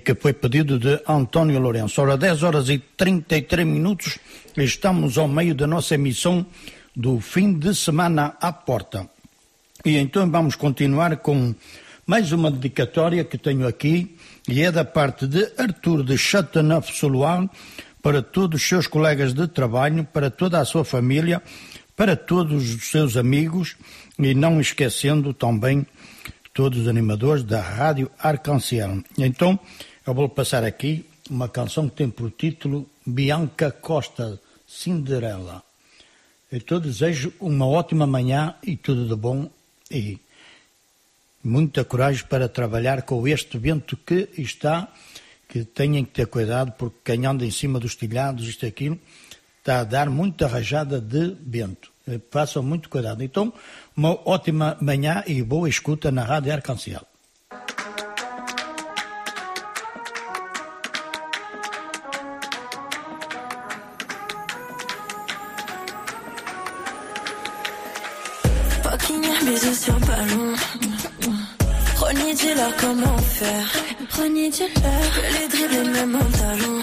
R: Que
D: foi pedido de António Lourenço. Ora, 10 horas e 33 minutos, estamos ao meio da nossa emissão do fim de semana à porta. E então vamos continuar com mais uma dedicatória que tenho aqui, e é da parte de Arthur de Chateauneuf-Solois, para todos os seus colegas de trabalho, para toda a sua família, para todos os seus amigos, e não esquecendo também todos os animadores da Rádio Arcanciel. Então, eu vou passar aqui uma canção que tem por título Bianca Costa, Cinderela. Então, desejo uma ótima manhã e tudo de bom e muita coragem para trabalhar com este vento que está, que tenham que ter cuidado, porque quem anda em cima dos telhados, isto e aquilo, está a dar muita rajada de vento. Eh, Façam muito cuidado. Então, uma ótima manhã e boa escuta na Rádio Arcanciel.
I: Faire. Ronnie, dis-leur que les dribbles même en talon.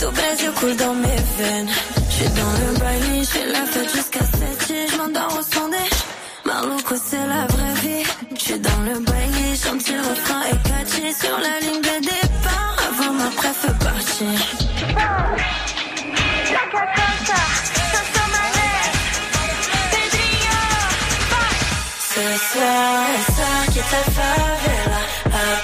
I: Tout baise coule dans mes veines. J'suis dans le briny, j'fais la fête jusqu'à 7 et j'm'endors au son des. Maluco, c'est la vraie vie.
S: le bailli, chante le refrain et catché sur la ligne de départ. Avant ma préf partir. Ce soir, elle sort quitte la favela.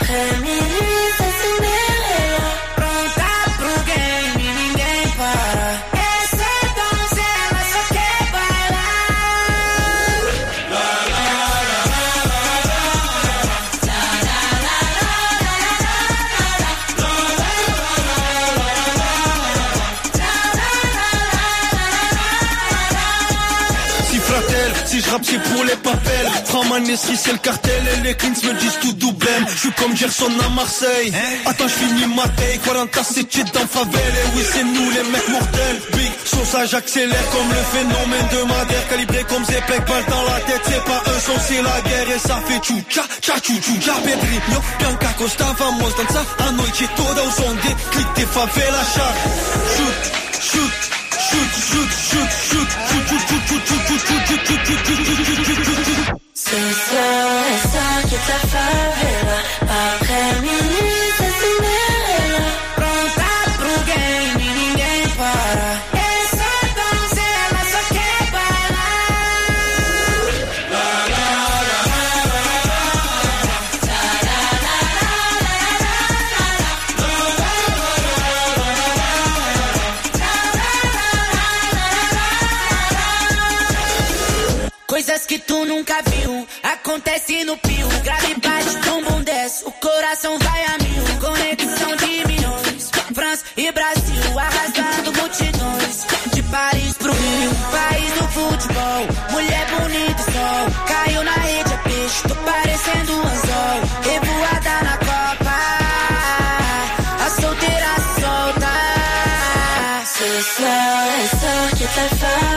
S: C'est
T: le cartel et les cleans me disent tout doublem Je suis comme Gerson à Marseille. Attends je finis ma taille 47 dans favelle Et oui c'est nous les mecs mortels. Big sauce j'accélère comme le phénomène de Madère. Calibré comme Zepec, balle dans la tête. C'est pas un son c'est la guerre. Et ça fait tchou tcha tcha tchou tchou tcha. Pedrinho, Bianca Costa vamos dançar A noite toda o som de clique de favela chá Shoot, shoot,
S: c'est
U: ça, ça qui ta. Après acontece no pio. Grave bate, bumbum desce, o coração vai a mil. Conexão de milhões, França e Brasil, arrasando multidões. De Paris pro Rio, país do futebol. Mulher bonita, sol, caiu na rede, é peixe. Tô parecendo um anzol, revoada na Copa. A solteira solta.
S: Ce soir, elle sort quitte la favela.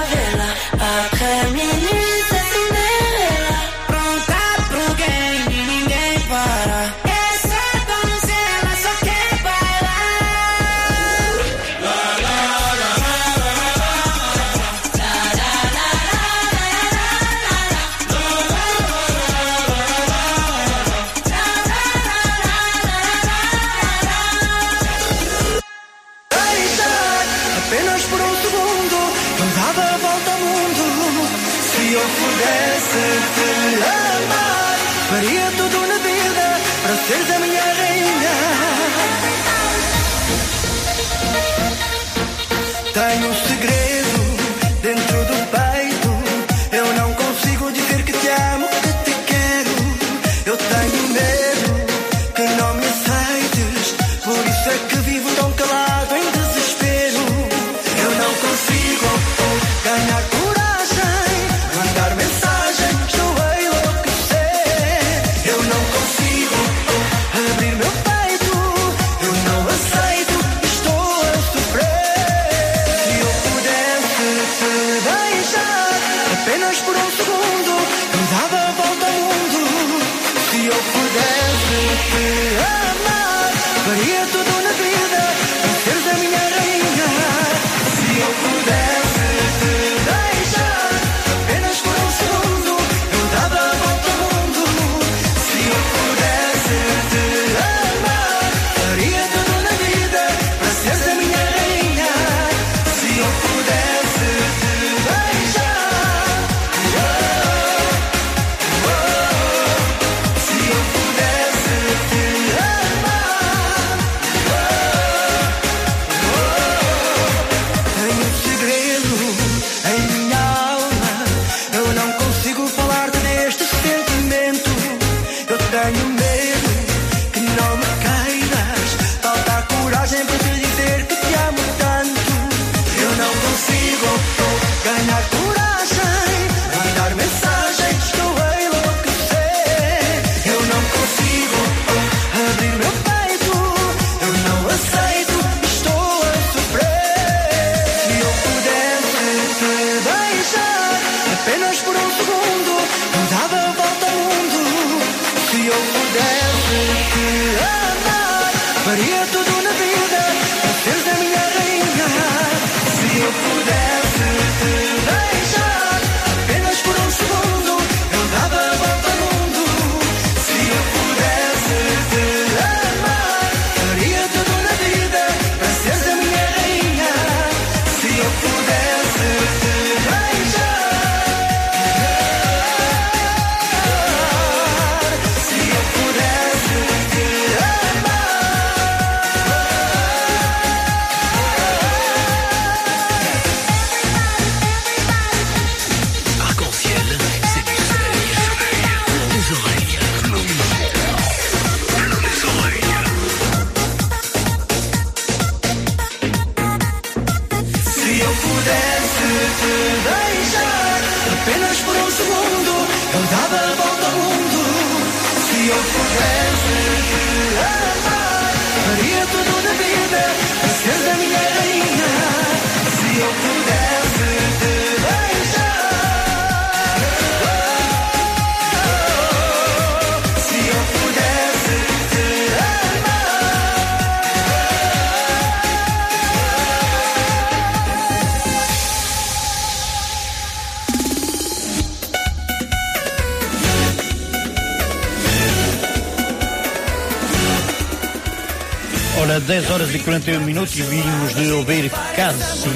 D: 10 horas e 41 minutos vimos de ouvir Cássio.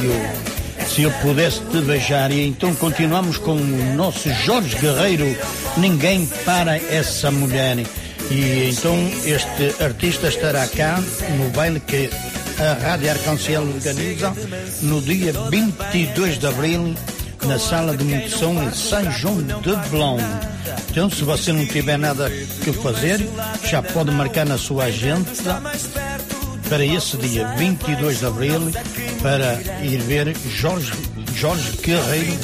D: Se eu pudesse te beijar, e então continuamos com o nosso Jorge Guerreiro. Ninguém para essa mulher. E então este artista estará cá no baile que a Rádio Arcanciel organiza no dia 22 de abril na sala de munição em São João de Belém. Então, se você não tiver nada que fazer, já pode marcar na sua agenda para esse dia 22 de abril para ir ver Jorge, Jorge Guerreiro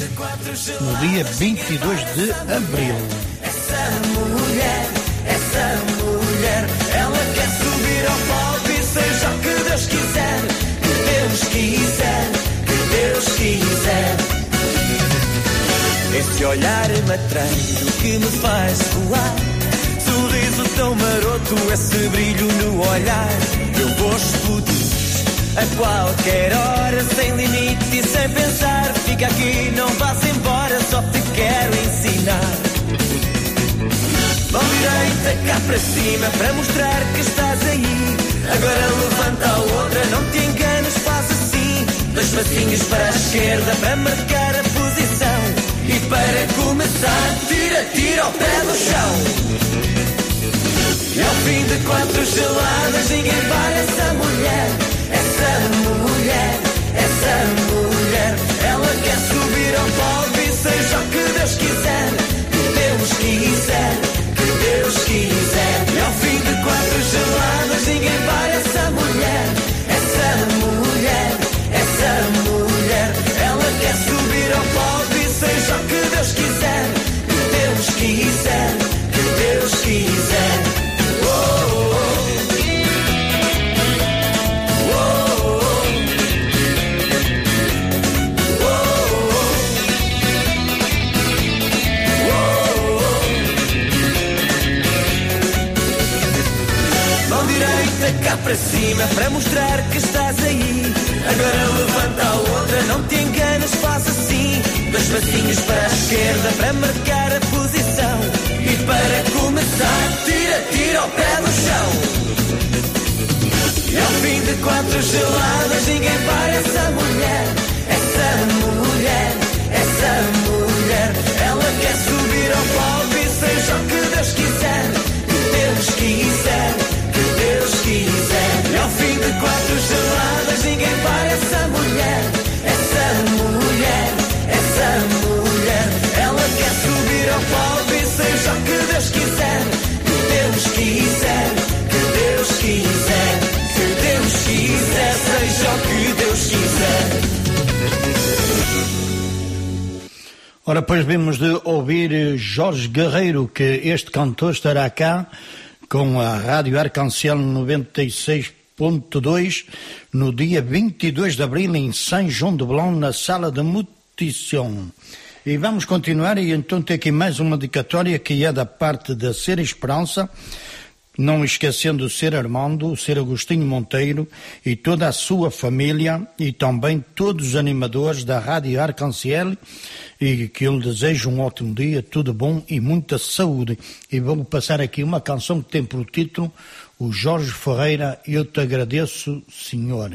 D: no dia 22 de abril.
N: Essa mulher, essa mulher, ela quer subir ao palco e seja o que Deus quiser, que Deus quiser, que Deus quiser.
Q: Esse olhar matreiro que me faz voar Sorriso tão maroto, esse brilho no olhar Eu vou explodir a qualquer hora Sem limite e sem pensar. Fica aqui, não vás embora Só te quero ensinar. Mão direita cá para cima Para mostrar que estás aí. Agora levanta a outra Não te enganes, faz assim. Dois passinhos para a esquerda Para marcar a posição. E para começar, tira, tira o pé do chão. E ao fim de quatro geladas, ninguém para essa mulher. Essa mulher, essa mulher. Ela quer subir ao palco e seja o que Deus quiser. Que Deus quiser, que Deus quiser. E ao fim de quatro geladas, ninguém para essa mulher. Para cima para mostrar que estás aí. Agora levanta a outra, não te enganes, faz assim. Dois passinhos para a esquerda para marcar a posição. E para começar, tira, tira o pé do chão. E ao fim de quatro geladas, ninguém para essa mulher. Essa mulher, essa mulher. Ela quer subir ao palco e seja o que Deus quiser. Que Deus quiser, ninguém para essa mulher. Essa mulher, essa mulher. Ela quer subir ao palco e seja o que Deus quiser. Que Deus quiser, que Deus quiser. Se Deus quiser, seja o que Deus quiser.
D: Ora, pois vimos de ouvir Jorge Guerreiro, que este cantor estará cá com a Rádio Arcancel 96.2 no dia 22 de abril em São João de Belém, na sala de mutição. E vamos continuar e então tem aqui mais uma dedicatória que é da parte da Ser Esperança, não esquecendo o Ser Armando, o Ser Agostinho Monteiro e toda a sua família e também todos os animadores da Rádio Arcanciel e que eu desejo um ótimo dia, tudo bom e muita saúde. E vou passar aqui uma canção que tem por título O Jorge Ferreira, Eu Te Agradeço, Senhor.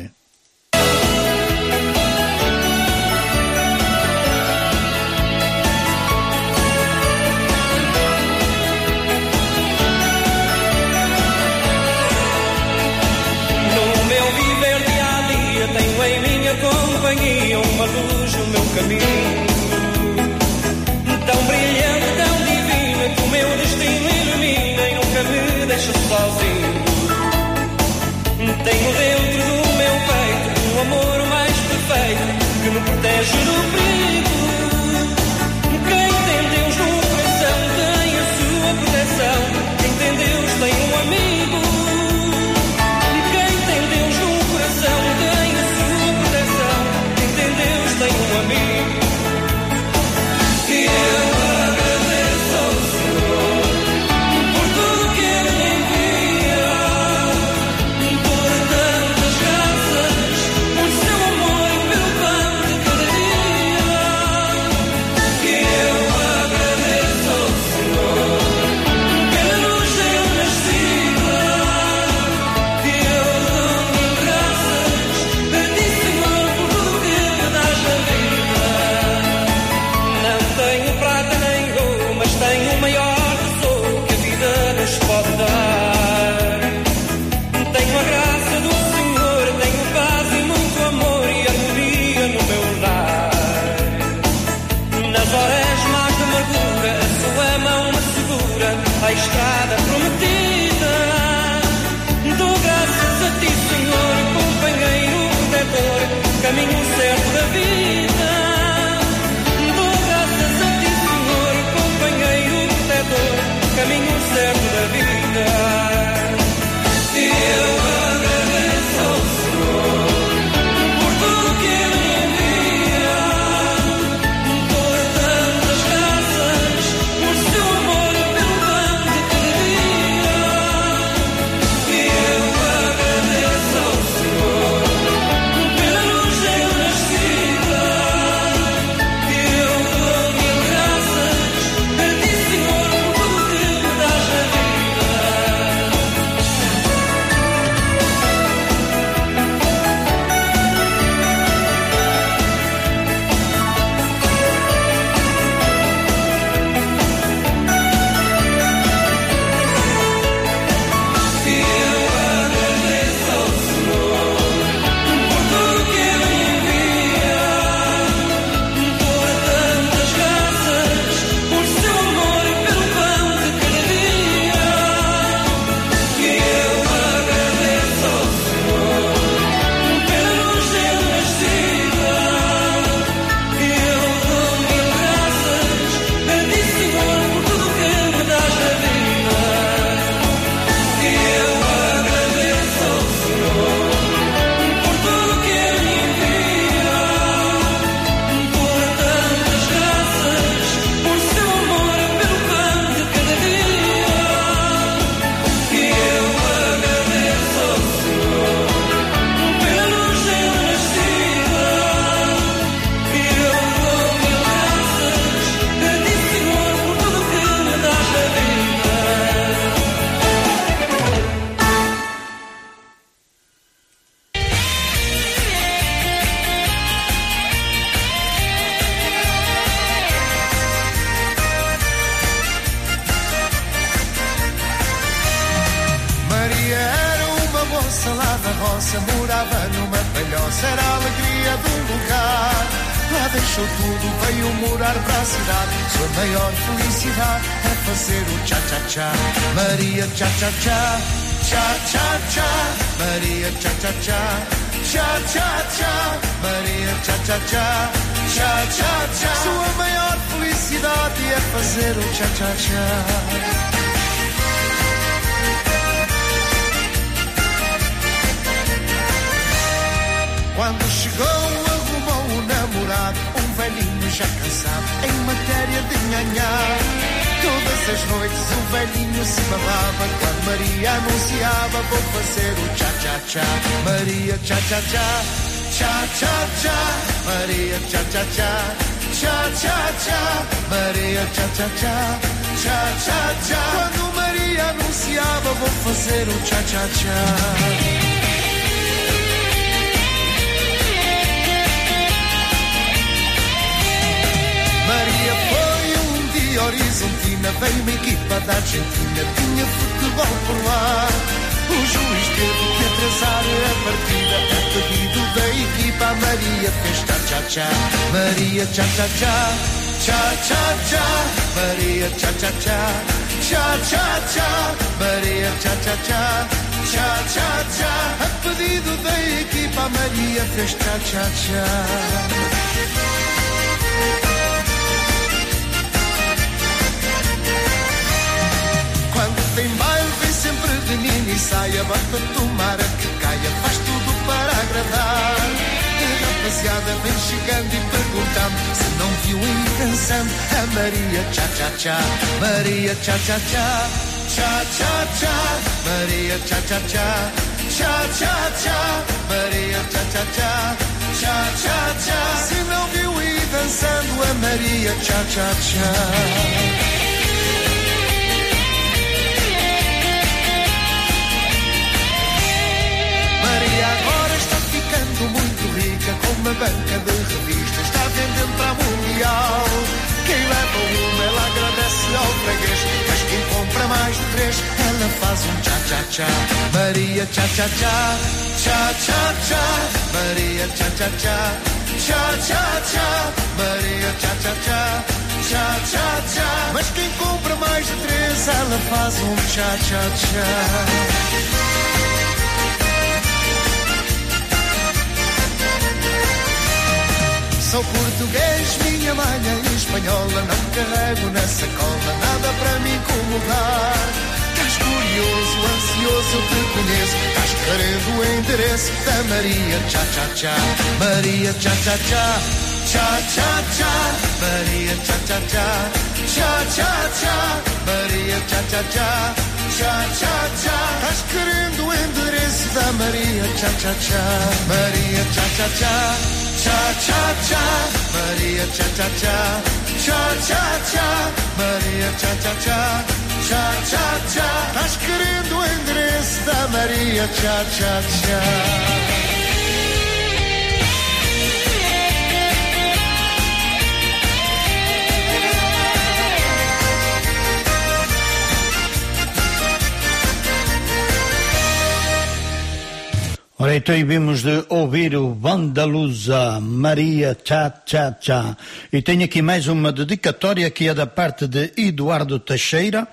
D: Ora, então vimos de ouvir o Vandaluza Maria Tchá Tchá Tchá. E tenho aqui mais uma dedicatória que é da parte de Eduardo Teixeira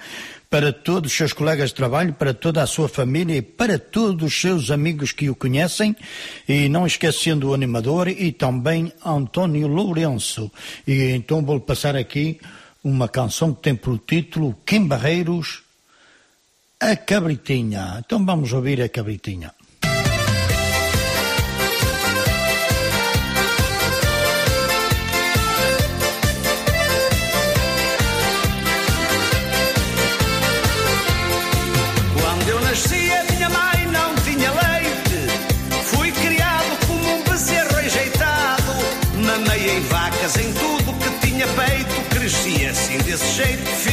D: para todos os seus colegas de trabalho, para toda a sua família e para todos os seus amigos que o conhecem, e não esquecendo o animador e também António Lourenço. E então vou passar aqui uma canção que tem por título Quem Barreiros, a Cabritinha. Então vamos ouvir a Cabritinha.
Q: Mas em tudo que tinha peito crescia assim desse jeito.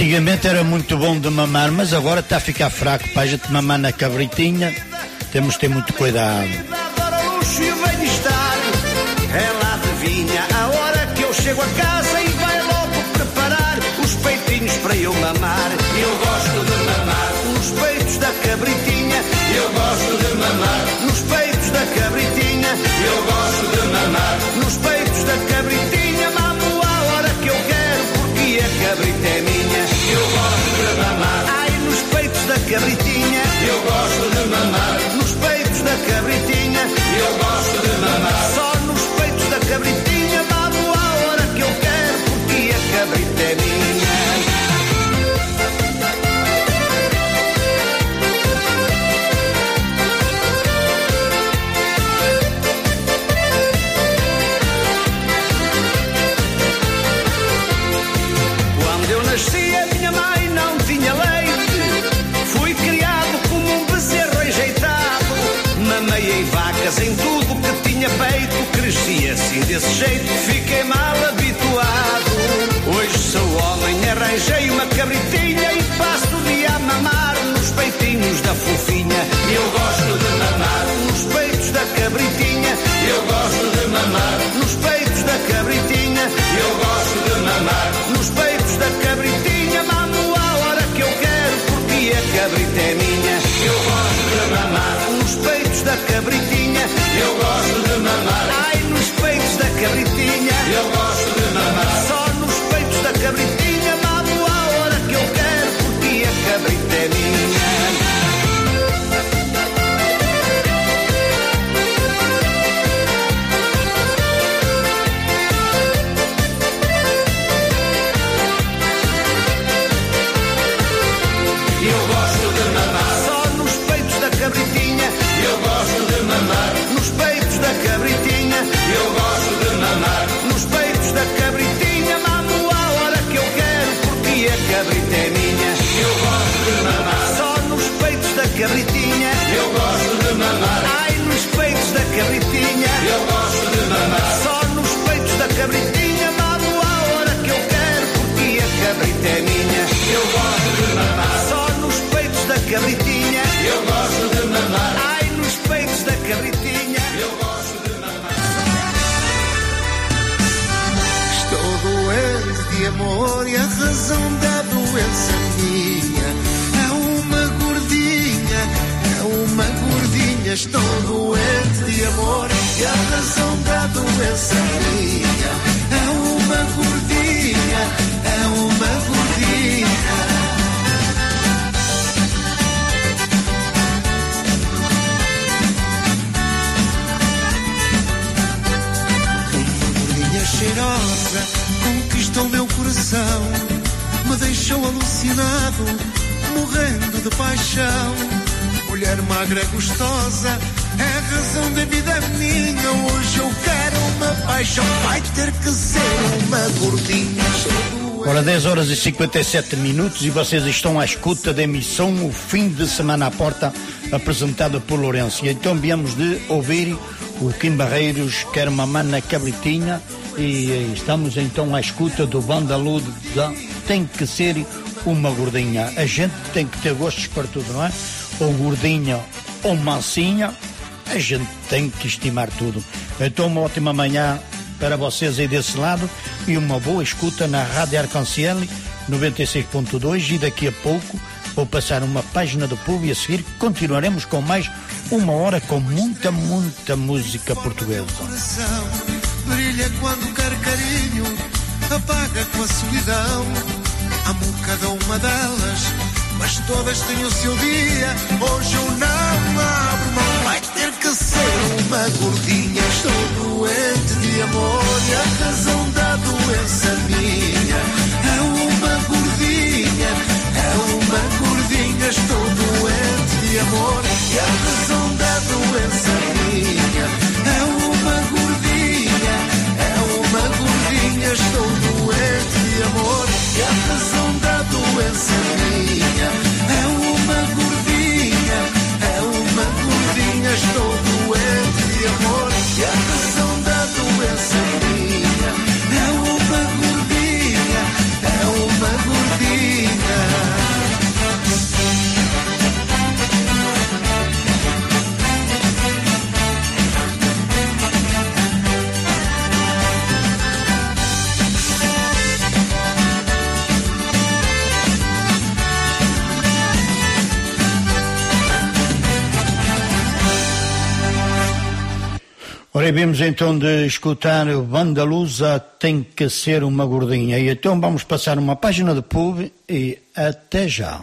D: Antigamente era muito bom de mamar, mas agora está a ficar fraco. Para a gente mamar na cabritinha, temos de ter muito cuidado.
Q: Ela adivinha a hora que eu chego a casa cabritinha. Eu gosto de mamar jeito, fiquei mal habituado. Hoje sou homem, arranjei uma cabritinha e passo o dia a mamar nos peitinhos da fofinha. Eu gosto de mamar nos peitos da cabritinha. Eu gosto de mamar nos peitos da cabritinha. Eu gosto de mamar nos peitos da cabritinha. Mamo a hora que eu quero porque a cabrita é minha. Eu gosto de mamar nos peitos da cabritinha. Eu gosto cabritinha. Eu gosto de mamar. Ai, nos peitos da cabritinha. Eu gosto de mamar.
E: Estou doente de amor e a razão da doença minha é uma gordinha, é uma gordinha. Estou doente de amor e a razão da doença minha é uma gordinha, conquistou meu coração, me deixou alucinado, morrendo de paixão. Mulher magra gostosa, é a razão da vida minha. Hoje eu quero uma paixão, vai ter que ser uma gordinha.
D: Ora, 10 horas e 57 minutos e vocês estão à escuta da emissão O Fim de Semana à Porta, apresentada por Lourenço. E então viemos de ouvir o Kim Barreiros, Quer Mamã na Cabritinha, e estamos então à escuta do Banda Lud da Tem que Ser Uma Gordinha. A gente tem que ter gostos para tudo, não é? Ou gordinha ou mansinha, a gente tem que estimar tudo. Então, uma ótima manhã para vocês aí desse lado e uma boa escuta na Rádio Arcanciel 96.2 e daqui a pouco vou passar uma página do povo e a seguir continuaremos com mais uma hora com muita, muita música portuguesa.
E: Brilha quando quer carinho, apaga com a solidão. Amo cada uma delas, mas todas têm o seu dia. Hoje eu não abro mão, vai ter que ser uma gordinha. Estou doente de amor e a razão da doença minha é uma gordinha, é uma gordinha. Estou doente de amor e a razão da doença minha Estou doente amor e a razão da doença minha é uma
D: Ora, vimos então de escutar o Vandalusa Tem que Ser Uma Gordinha. E então vamos passar uma página de pub e até já.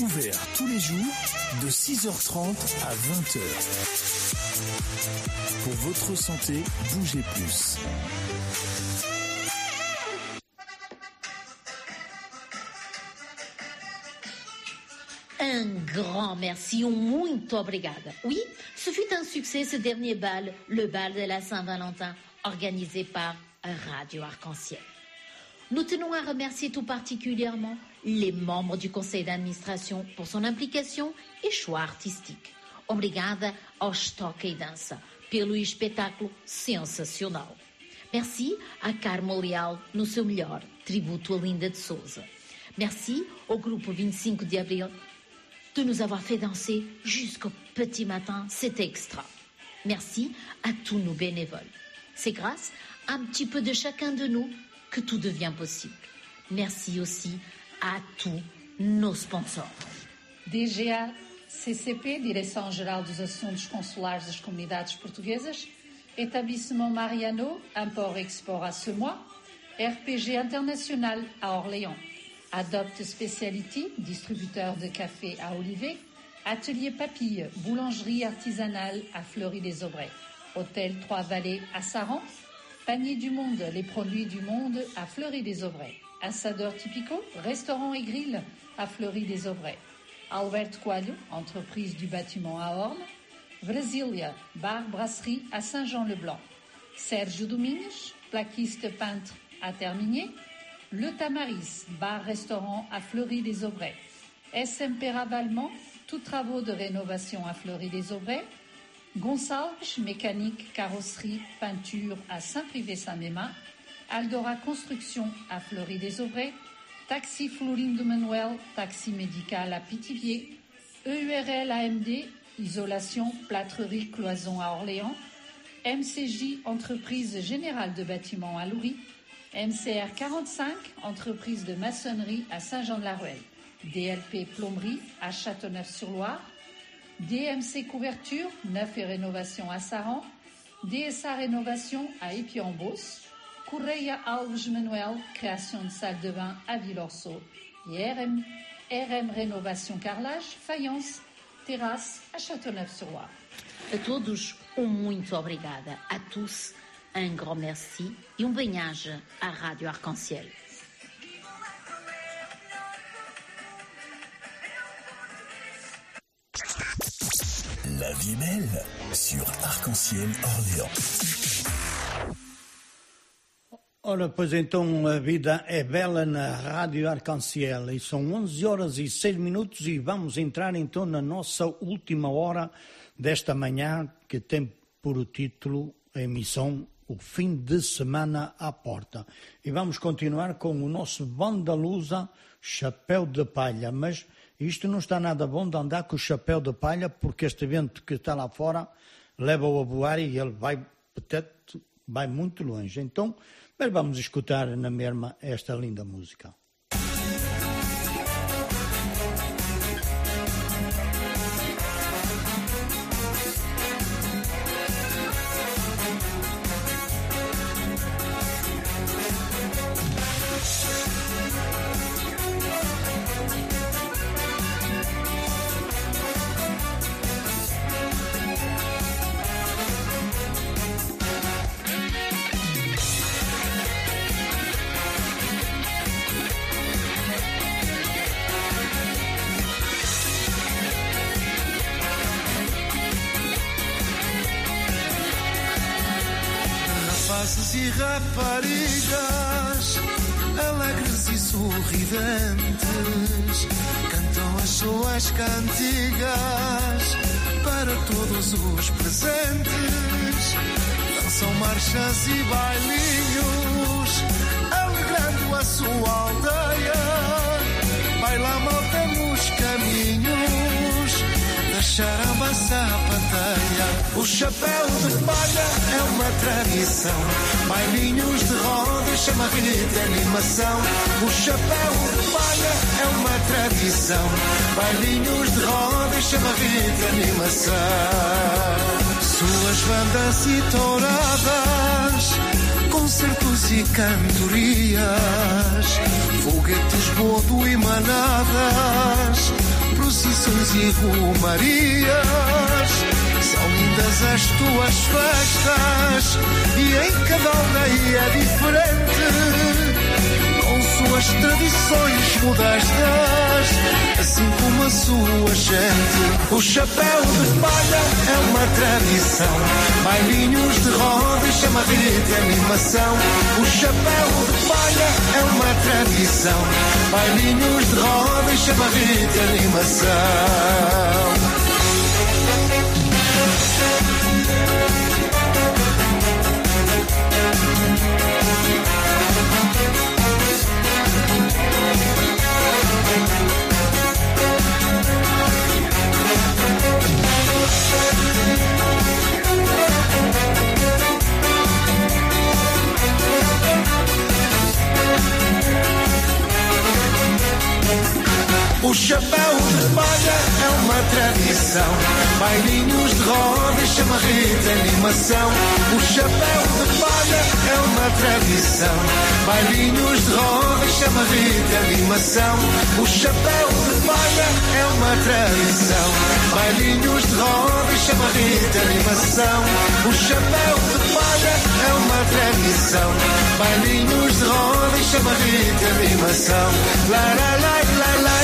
B: Ouvert tous les jours de 6h30 à 20h. Pour votre santé, bougez plus.
V: Un grand merci ou muito obrigada. Oui, ce fut un succès ce dernier bal, le bal de la Saint-Valentin, organisé par Radio Arc-en-Ciel. Nous tenons à remercier tout particulièrement les membres du conseil d'administration pour son implication e choix artístico. Obrigada aos Toca e Dança pelo espetáculo sensacional. Merci à Carmo Leal no seu melhor, tributo a Linda de Souza. Merci au groupe 25 de de nous avoir fait danser jusqu'au petit matin, c'était extra. Merci à tous nos bénévoles. C'est grâce à un petit peu de chacun de nous que tout devient possible. Merci aussi à tous nos sponsors.
W: DGA CCP, Direção-Geral dos Assuntos Consulares das Comunidades Portuguesas, Établissement Mariano, Import-Export à Semois, RPG International à Orléans. Adopt Speciality, distributeur de café à Olivet. Atelier Papille, boulangerie artisanale à Fleury-les-Aubrais. Hôtel Trois-Vallées à Saran. Panier du Monde, les produits du monde à Fleury-les-Aubrais. Assadeur Typico, restaurant et grill à Fleury-les-Aubrais. Albert Coelho, entreprise du bâtiment à Orne. Brasilia, bar brasserie à Saint-Jean-le-Blanc. Sérgio Domingues, plaquiste peintre à Terminier. Le Tamaris, bar-restaurant à Fleury-les-Aubrais. SMP Ravalement, tous travaux de rénovation à Fleury-les-Aubrais. Gonçalves, mécanique, carrosserie, peinture à Saint-Privé-Saint-Mémin. Aldora Construction à Fleury-les-Aubrais. Taxi Florine de Manuel, taxi médical à Pithiviers. EURL AMD, isolation, plâtrerie, cloison à Orléans. MCJ, entreprise générale de bâtiments à Loury. MCR 45, entreprise de maçonnerie à Saint-Jean-de-la-Ruelle. DLP Plomberie à Châteauneuf-sur-Loire. DMC Couverture, neuf et rénovation à Saran. DSA Rénovation à Épion-Beauce. Correia Alves Manuel, création de salle de bain à Villorceau. Et RM, RM Rénovation Carrelage, faïence, terrasse à Châteauneuf-sur-Loire.
V: A todos, um muito obrigada. A tous, un grand merci e um bem-aja à Rádio Arc-en-Ciel.
B: La vie est belle sur Arc-en-Ciel Orléans.
D: Ora, pois então a vida é bela na Rádio Arcanciel e são 11 horas e 6 minutos e vamos entrar então na nossa última hora desta manhã que tem por título a emissão O Fim de Semana à Porta. E vamos continuar com o nosso banda lusa Chapéu de Palha, mas isto não está nada bom de andar com o chapéu de palha porque este vento que está lá fora leva-o a voar e ele vai, vai muito longe. Então, mas vamos escutar na mesma esta linda música.
E: Marchas e bailinhos, alegrando a sua aldeia. Baila malta nos caminhos, deixar a massa pateia. O chapéu de palha é uma tradição. Bailinhos de roda, chamarrita e animação. O chapéu de palha é uma tradição. Bailinhos de roda, chamarrita e animação. Suas bandas e touradas, concertos e cantorias, foguetes, bodo e manadas, procissões e romarias. São lindas as tuas festas e em cada aldeia é diferente. Suas tradições modestas, assim como a sua gente. O chapéu de palha é uma tradição. Bailinhos de roda e chamarrita e animação. O chapéu de palha é uma tradição. Bailinhos de roda e chamarrita e animação. O chapéu de palha é uma tradição. Bailinhos de roda e chama Rita animação. O chapéu de palha é uma tradição. Bailinhos de roda e chama Rita animação. O chapéu de palha é uma tradição. Bailinhos de roda e chama Rita animação. O chapéu de palha é uma tradição. Bailinhos de roda e chama Rita animação. La la la la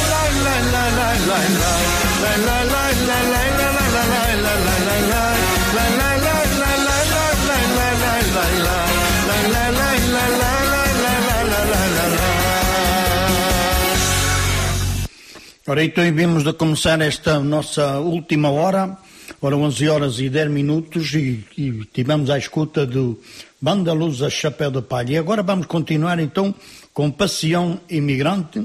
D: Ora, então vimos de começar esta nossa última hora, ora 11 horas e 10 minutos, e, e tivemos a escuta do Banda Luz a Chapéu de Palha. E agora vamos continuar então com Passeão Imigrante,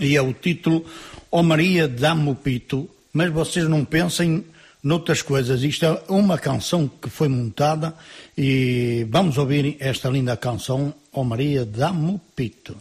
D: e é o título Ó Maria Dá-me o Pito, mas vocês não pensem noutras coisas. Isto é uma canção que foi montada e vamos ouvir esta linda canção Ó Maria Dá-me o Pito.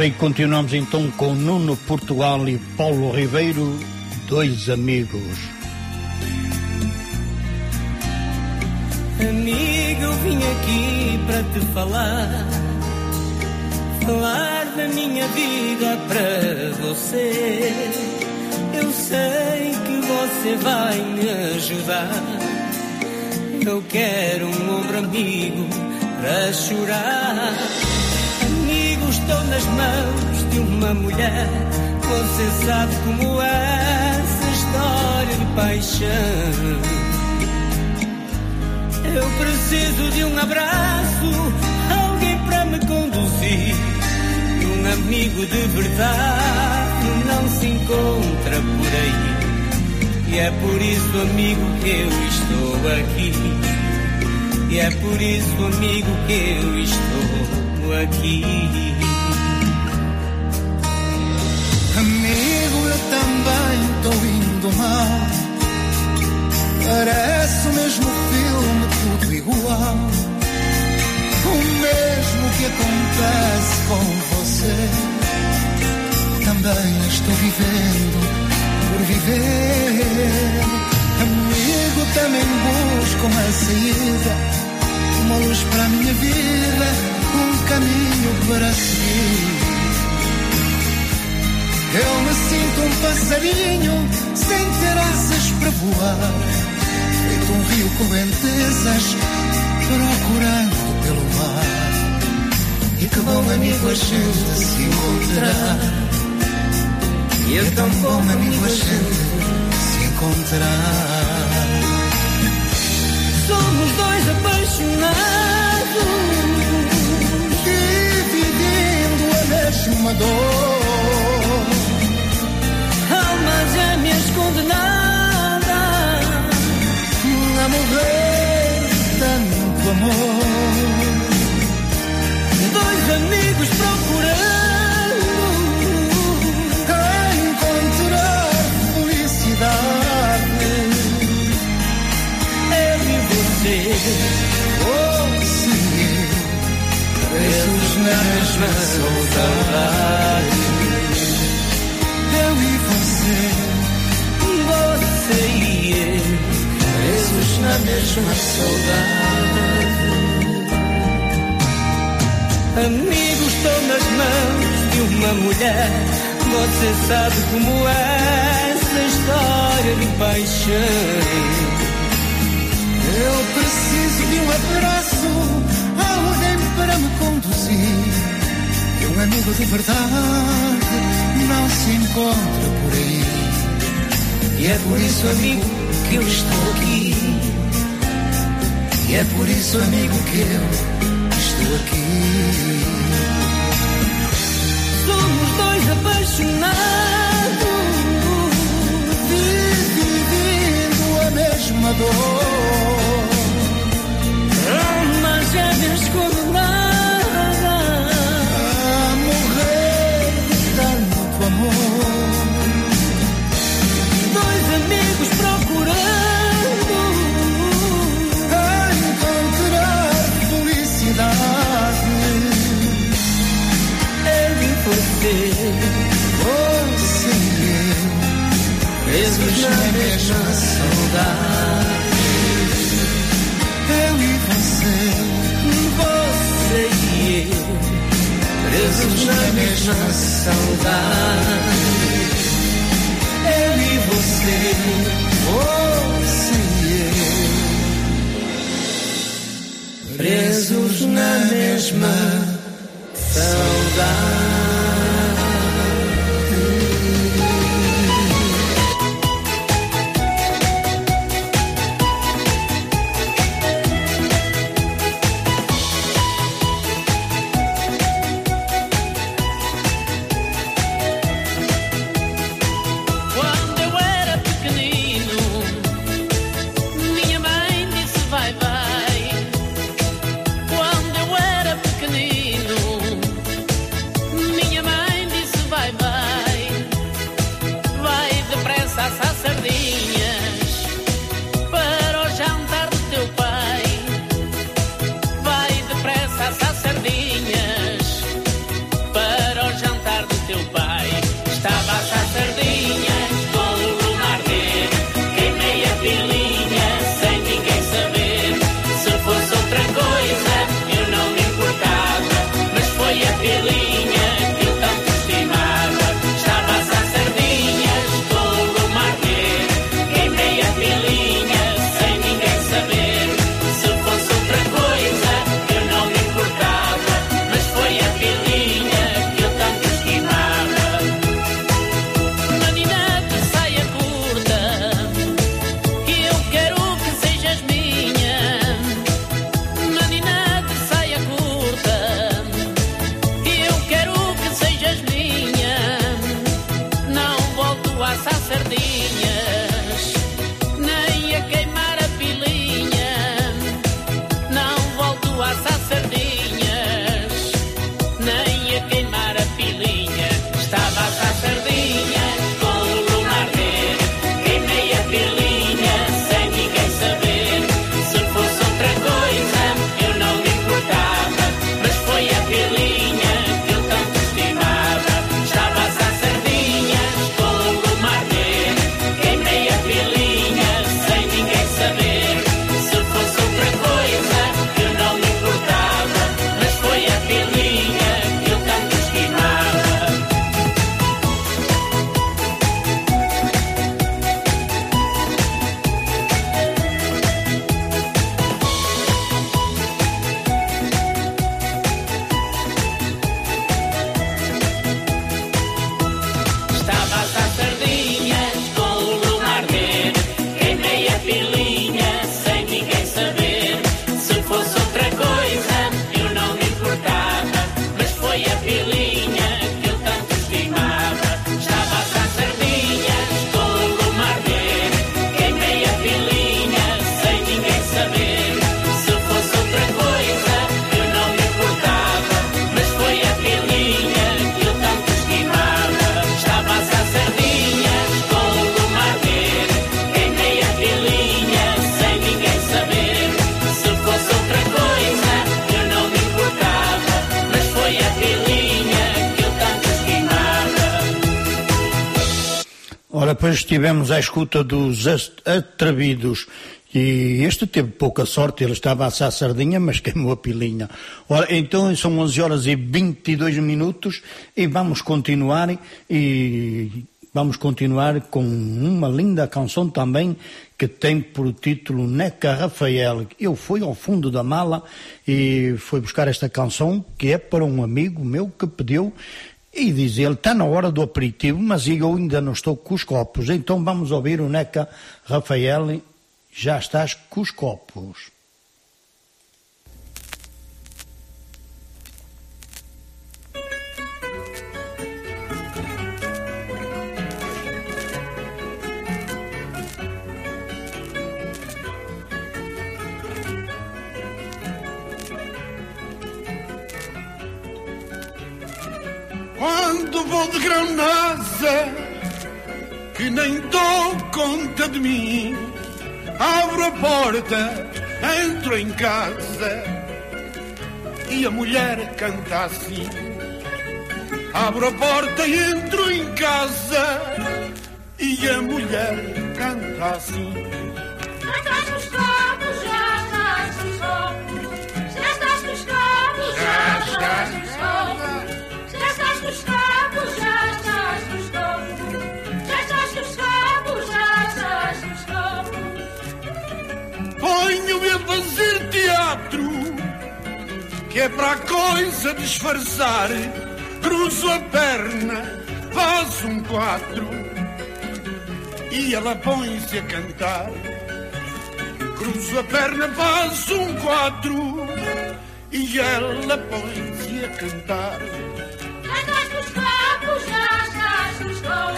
D: Ora, e continuamos então com Nuno Portugal e Paulo Ribeiro, dois amigos.
I: Amigo, eu vim aqui para te falar. Falar da minha vida para você. Eu sei que você vai me ajudar. Eu quero um ombro amigo para chorar. Nas mãos de uma mulher. Você sabe como essa história de paixão. Eu preciso de um abraço, alguém para me conduzir. Um amigo de verdade não se encontra por aí. E é por isso, amigo, que eu estou aqui. E é por isso, amigo, que eu estou aqui.
E: Estou indo mal. Parece o mesmo filme, tudo igual. O mesmo que acontece com você. Também estou vivendo por viver. Amigo, também busco uma saída. Uma luz para a minha vida. Um caminho para seguir. Eu me sinto um passarinho sem ter asas para voar. Feito um rio correntezas procurando pelo mar. E que bom amigo a gente se encontrar. E é tão bom amigo a gente se encontrar.
I: Somos dois apaixonados,
E: dividindo a mesma dor.
I: Gêmeas condenadas
E: a morrer de tanto amor.
I: Dois amigos procurando
E: encontrar felicidade.
I: Eu e você,
E: oh, eu, presos na mesma saudade. Eu e você,
I: você e eu,
E: presos na mesma saudade.
I: Amigo, estou nas mãos de uma mulher. Você sabe como é essa história de paixão.
E: Eu preciso de um abraço, alguém para me conduzir. E um amigo de verdade não se encontra. E é por isso, amigo, que eu estou aqui. E é por isso, amigo, que eu estou aqui.
I: Somos dois apaixonados,
E: dividindo a mesma dor. Presos na mesma saudade. Eu e você,
I: você e eu,
E: presos na mesma saudade.
D: Estivemos à escuta dos atrevidos e este teve pouca sorte, ele estava a assar sardinha, mas <laughs> queimou a pilinha. Ora, então são 11 horas e 22 minutos e vamos continuar e vamos continuar com uma linda canção também que tem por título Neca Rafael. Eu fui ao fundo da mala e fui buscar esta canção que é para um amigo meu que pediu e diz ele, está na hora do aperitivo, mas eu ainda não estou com os copos. Então vamos ouvir o Neca Rafael, já estás com os copos.
X: Quando vou de Granada, que nem dou conta de mim, abro a porta, entro em casa e a mulher canta assim. Abro a porta e entro em casa e a mulher canta assim.
G: Já estás com os copos, já estás com os copos. Já estás com os copos, já estás.
X: Ponho-me a fazer teatro, que é para a coisa disfarçar. Cruzo a perna, faço um quatro, e ela põe-se a cantar. Cruzo a perna, faço um quatro, e ela põe-se a cantar.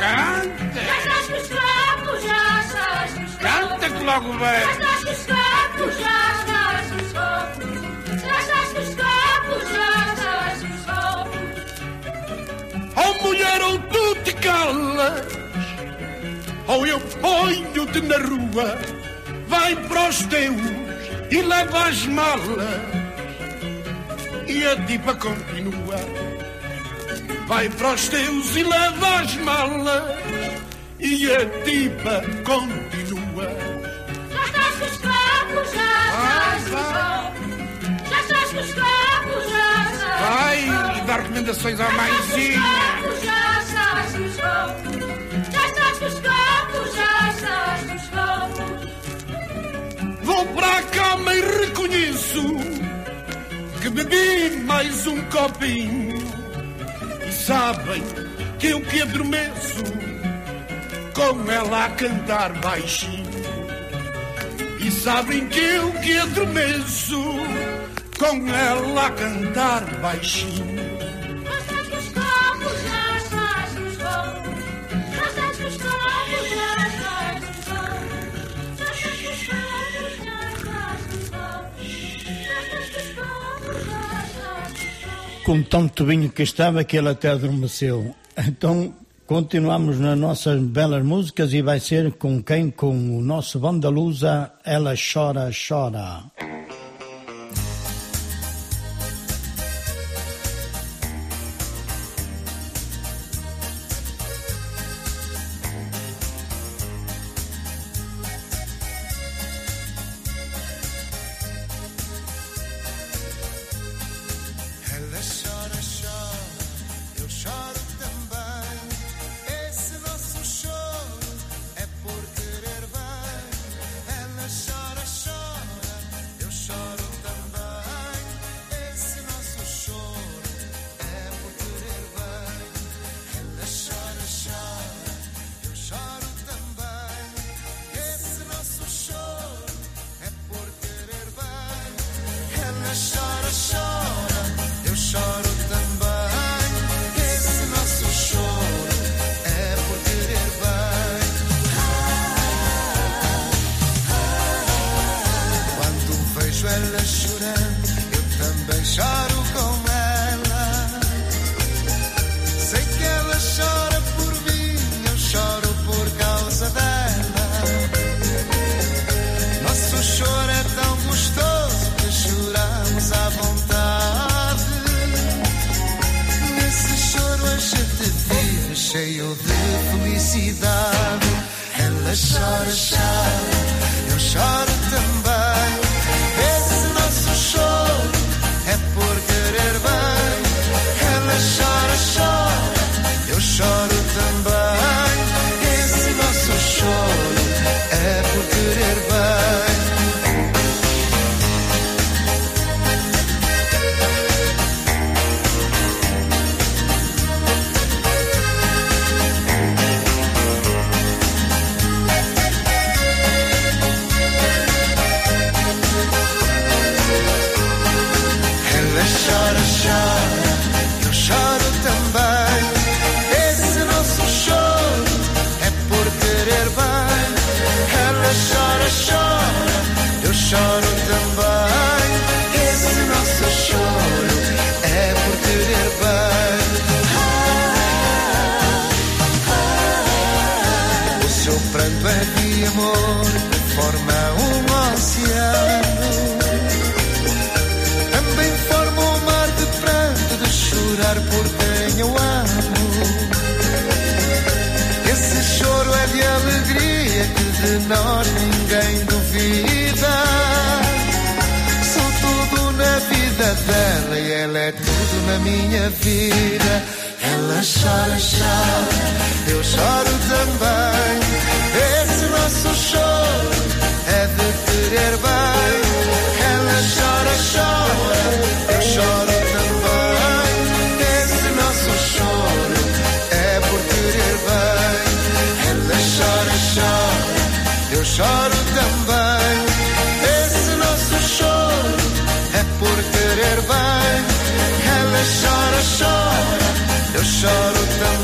X: Canta!
G: Já os copos, já os copos.
X: Canta que logo
G: Já
X: vem!
G: com os copos, já os copos. Já os copos, já os copos.
X: Oh mulher, ou tu te calas, ou eu ponho-te na rua, vai para os teus e leva as malas, e a tipa continua. Vai para os teus e leva as malas, e a tipa continua.
G: Já estás com os copos, já estás com os copos. Já estás com os copos, já estás.
X: Vai dar recomendações à mãezinha.
G: Já estás com os copos. Já estás com os copos, já estás com os copos.
X: Vou para a cama e reconheço que bebi mais um copinho. Sabem que eu que adormeço com ela a cantar baixinho. E sabem que eu que adormeço com ela a cantar baixinho.
G: Com
D: tanto vinho que estava que ele até adormeceu. Então continuamos nas nossas belas músicas e vai ser com quem? Com o nosso Vandalusa, Ela Chora, Chora.
E: vejo ela chorando, eu também choro com ela. Sei que ela chora por mim, eu choro por causa dela. Nosso choro é tão gostoso que choramos à vontade. Nesse choro a gente vive cheio de felicidade. Ela chora, chora menor ninguém duvida. Sou tudo na vida dela e ela é tudo na minha vida. Ela chora, chora, eu choro chora, chora, eu choro também.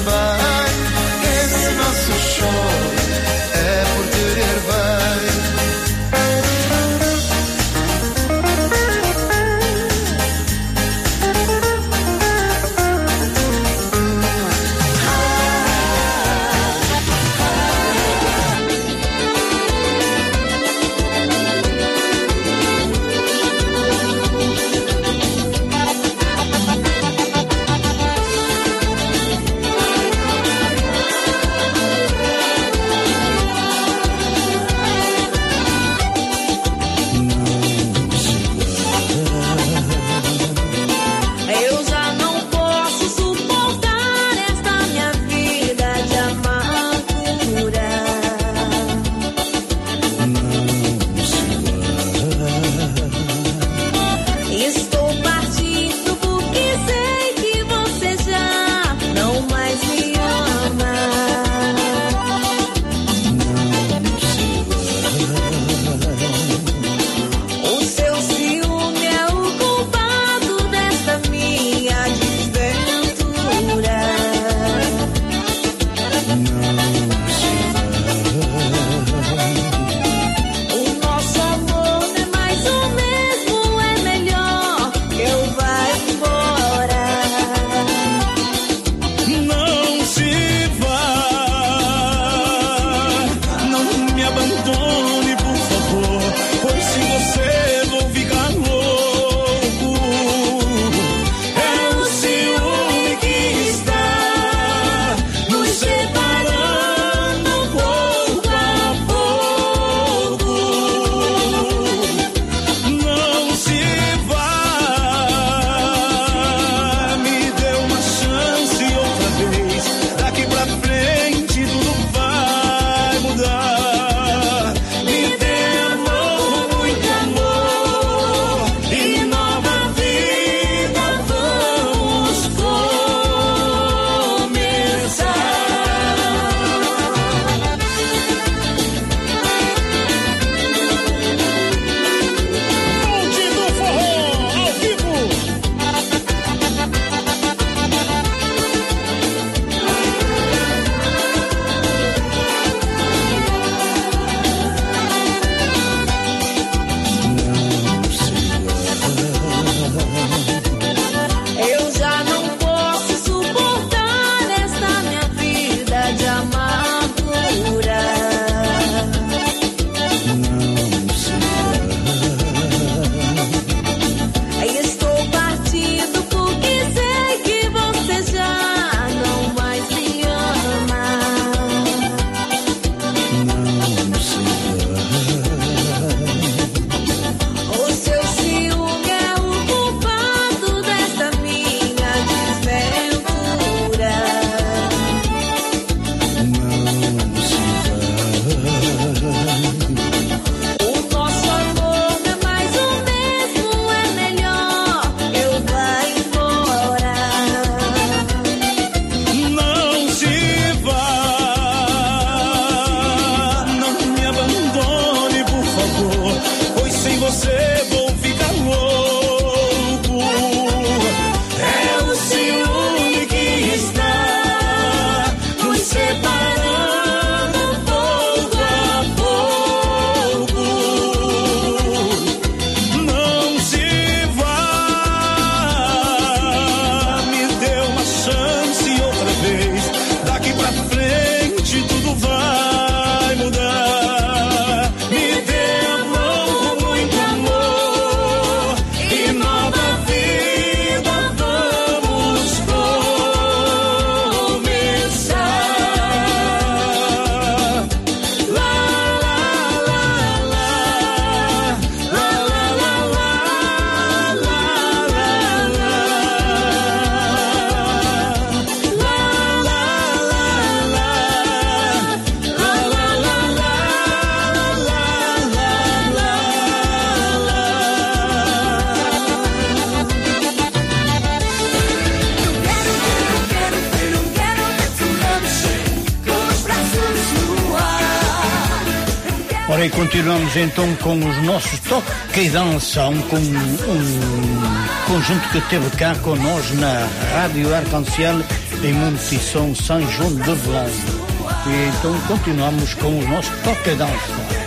D: então com os nossos toque e dança, um, um conjunto que teve cá connosco na Rádio Arcanciel em Montição, São João de Velasco. E então continuamos com
I: o nosso toque e dança.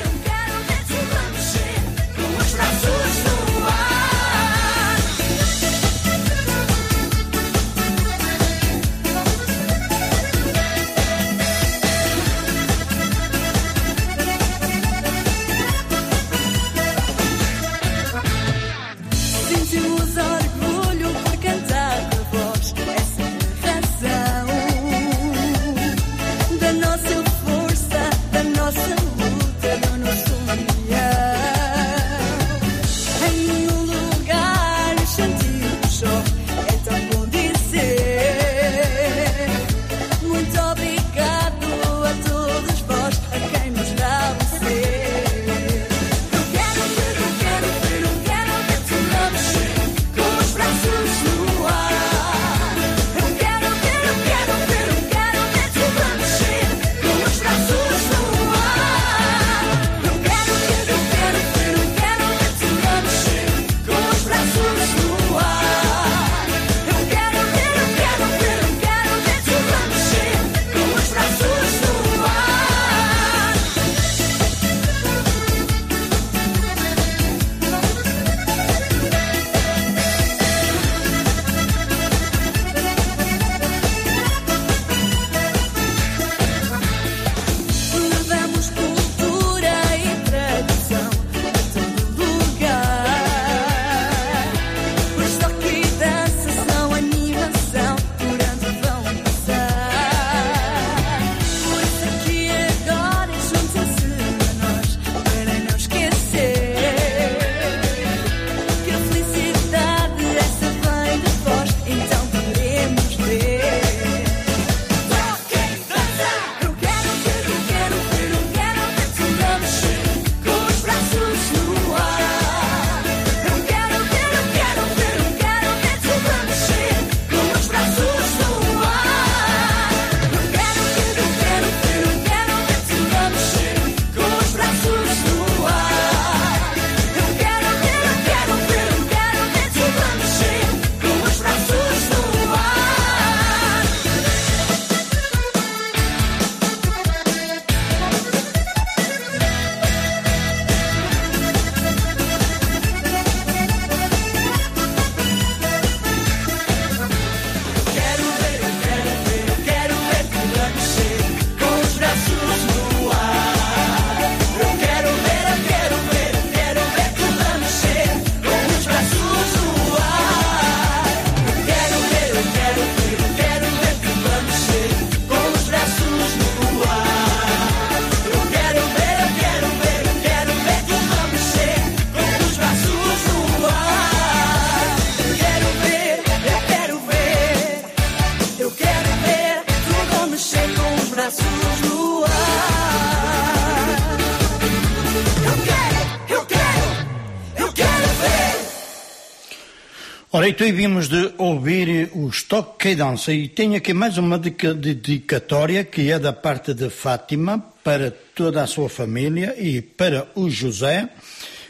D: Ora, então vimos de ouvir o Stock que dança e tenho aqui mais uma dedicatória que é da parte de Fátima para toda a sua família e para o José,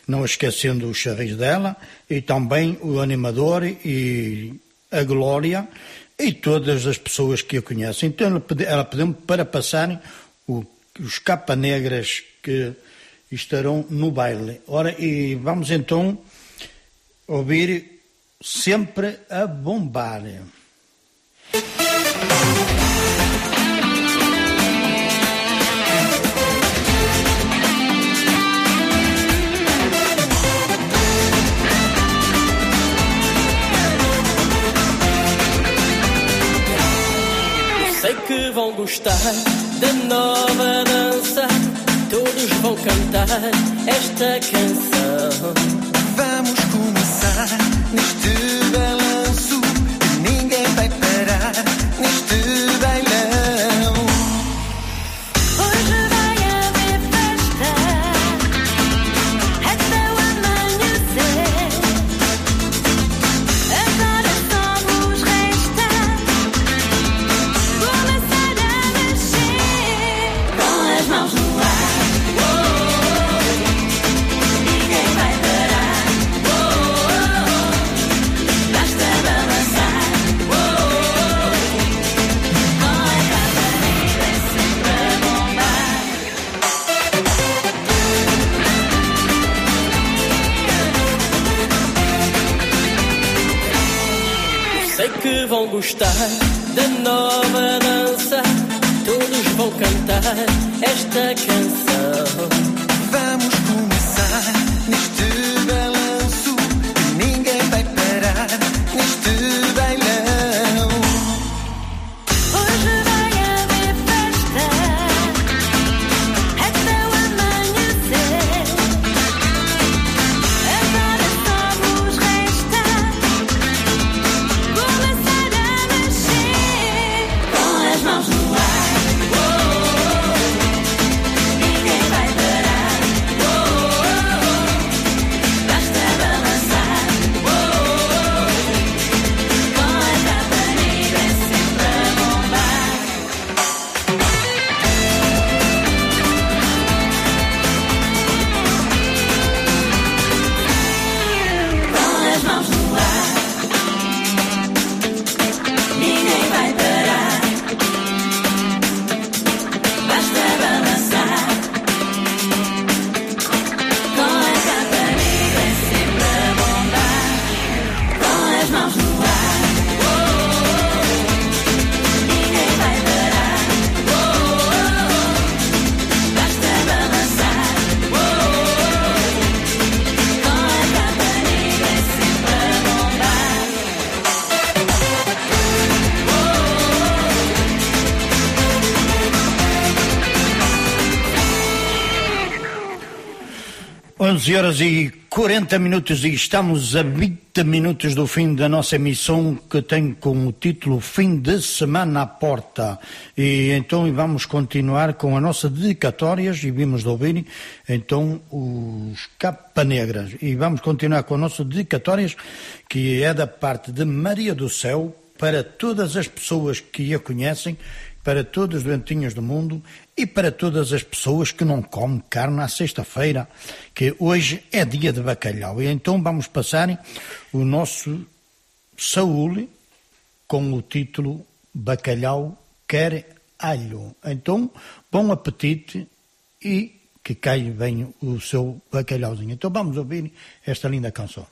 D: não esquecendo o charris dela, e também o animador e a Glória e todas as pessoas que a conhecem. Então ela pediu-me para passarem os capa negras que estarão no baile. Ora, e vamos então ouvir sempre a bombar.
S: Sei que vão gostar da nova dança, todos vão cantar esta canção
N: vamos começar neste balanço. Ninguém vai parar neste
I: gostar da nova dança. Todos vão cantar esta canção.
S: Vamos começar neste
D: 11 horas e 40 minutos e estamos a 20 minutos do fim da nossa emissão que tem como título Fim de Semana à Porta. E então vamos continuar com a nossa dedicatórias e vimos de ouvir então os Capa Negras. E vamos continuar com a nossa dedicatórias que é da parte de Maria do Céu para todas as pessoas que a conhecem para todos os doentinhos do mundo e para todas as pessoas que não comem carne à sexta-feira, que hoje é dia de bacalhau. E então vamos passar o nosso Saúl com o título Bacalhau quer alho. Então, bom apetite e que caia bem o seu bacalhauzinho. Então vamos ouvir esta linda canção.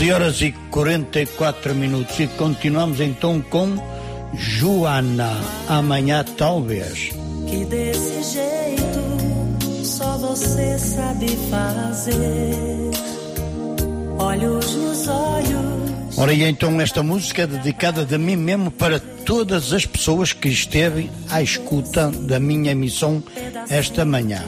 G: 11 horas e 44 minutos e continuamos então com Joana. Amanhã talvez.
D: Que desse jeito só você sabe fazer. Olhos nos olhos.
G: Ora, e então esta música é dedicada de mim mesmo para todas as pessoas que esteve à escuta da minha emissão esta manhã.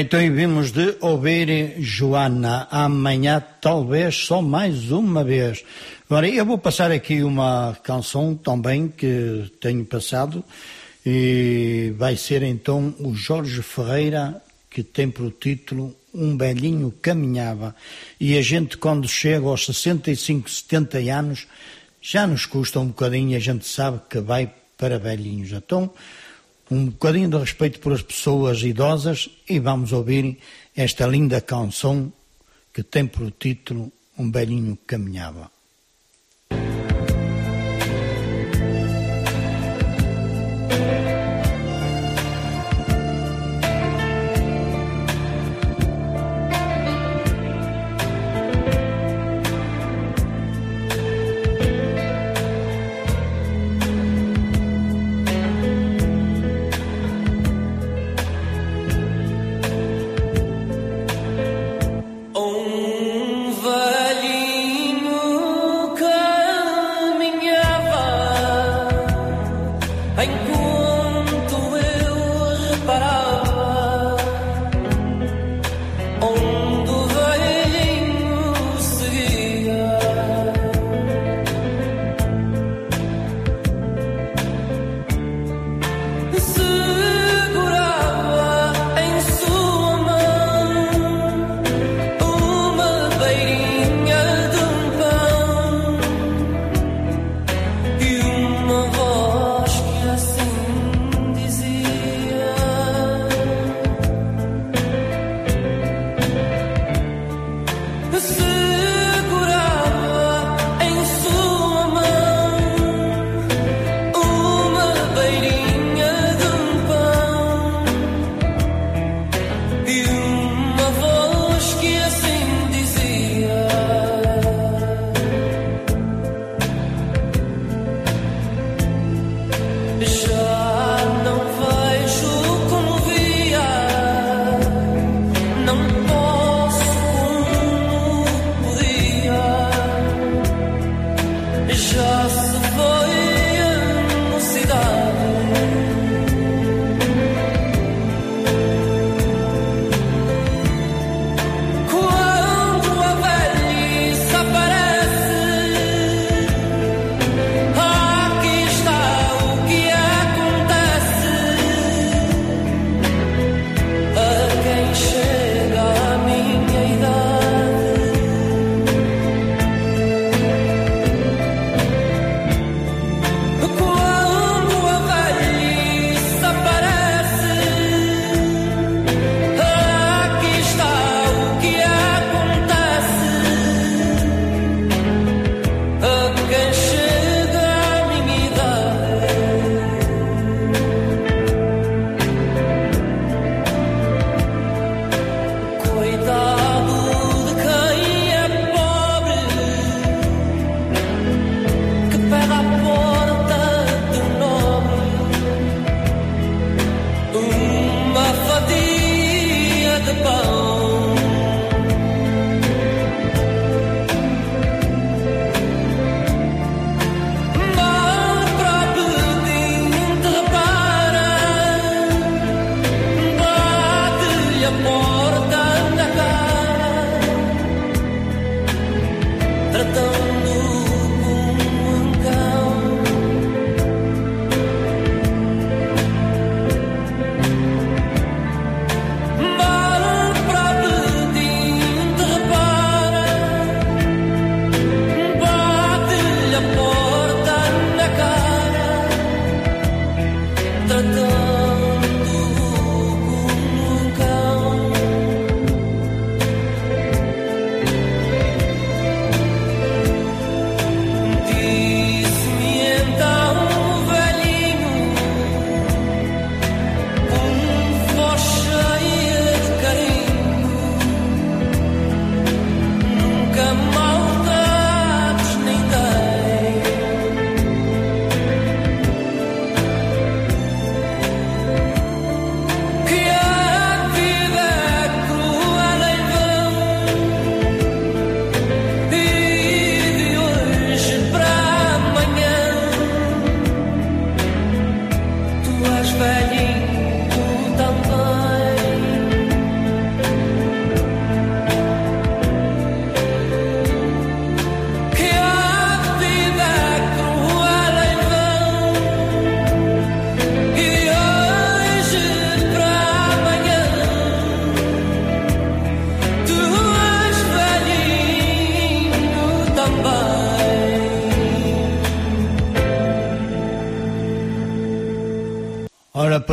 G: Então vimos de ouvir Joana amanhã, talvez só mais uma vez. Ora, eu vou passar aqui uma canção também que tenho passado e vai ser então o Jorge Ferreira que tem por título Um Velhinho Caminhava. E a gente, quando chega aos 65, 70 anos, já nos custa um bocadinho a gente sabe que vai para velhinhos. Então, um bocadinho de respeito por as pessoas idosas e vamos ouvir esta linda canção que tem por título Um Velhinho Caminhava.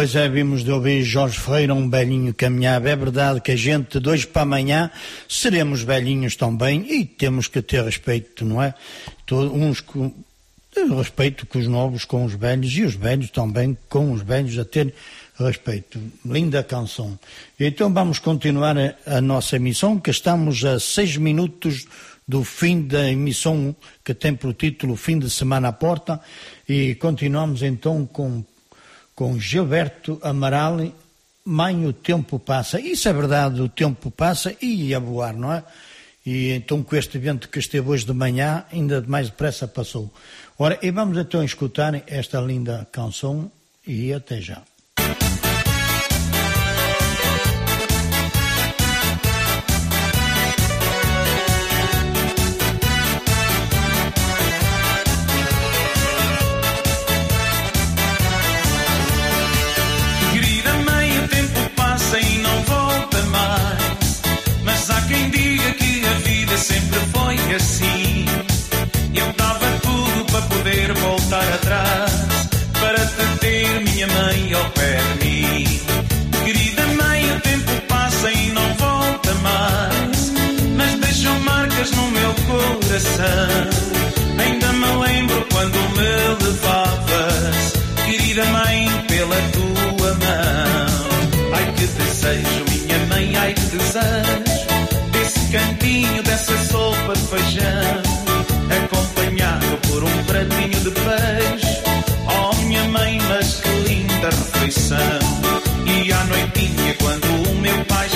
D: Pois é, vimos de ouvir Jorge Ferreira, um belinho caminhava. É verdade que a gente, de hoje para amanhã, seremos velhinhos também e temos que ter respeito, não é? Todo, uns com, respeito com os novos, com os velhos e os velhos também com os velhos a ter respeito. Linda canção. Então vamos continuar a, a nossa emissão, que estamos a seis minutos do fim da emissão que tem por título Fim de Semana à Porta e continuamos então com com Gilberto Amaral, Mãe, o tempo passa. Isso é verdade, o tempo passa e ia voar, não é? E então com este evento que esteve hoje de manhã, ainda mais depressa passou. Ora, e vamos então escutar esta linda canção e até já.
P: cabeça. E à noitinha, quando o meu pai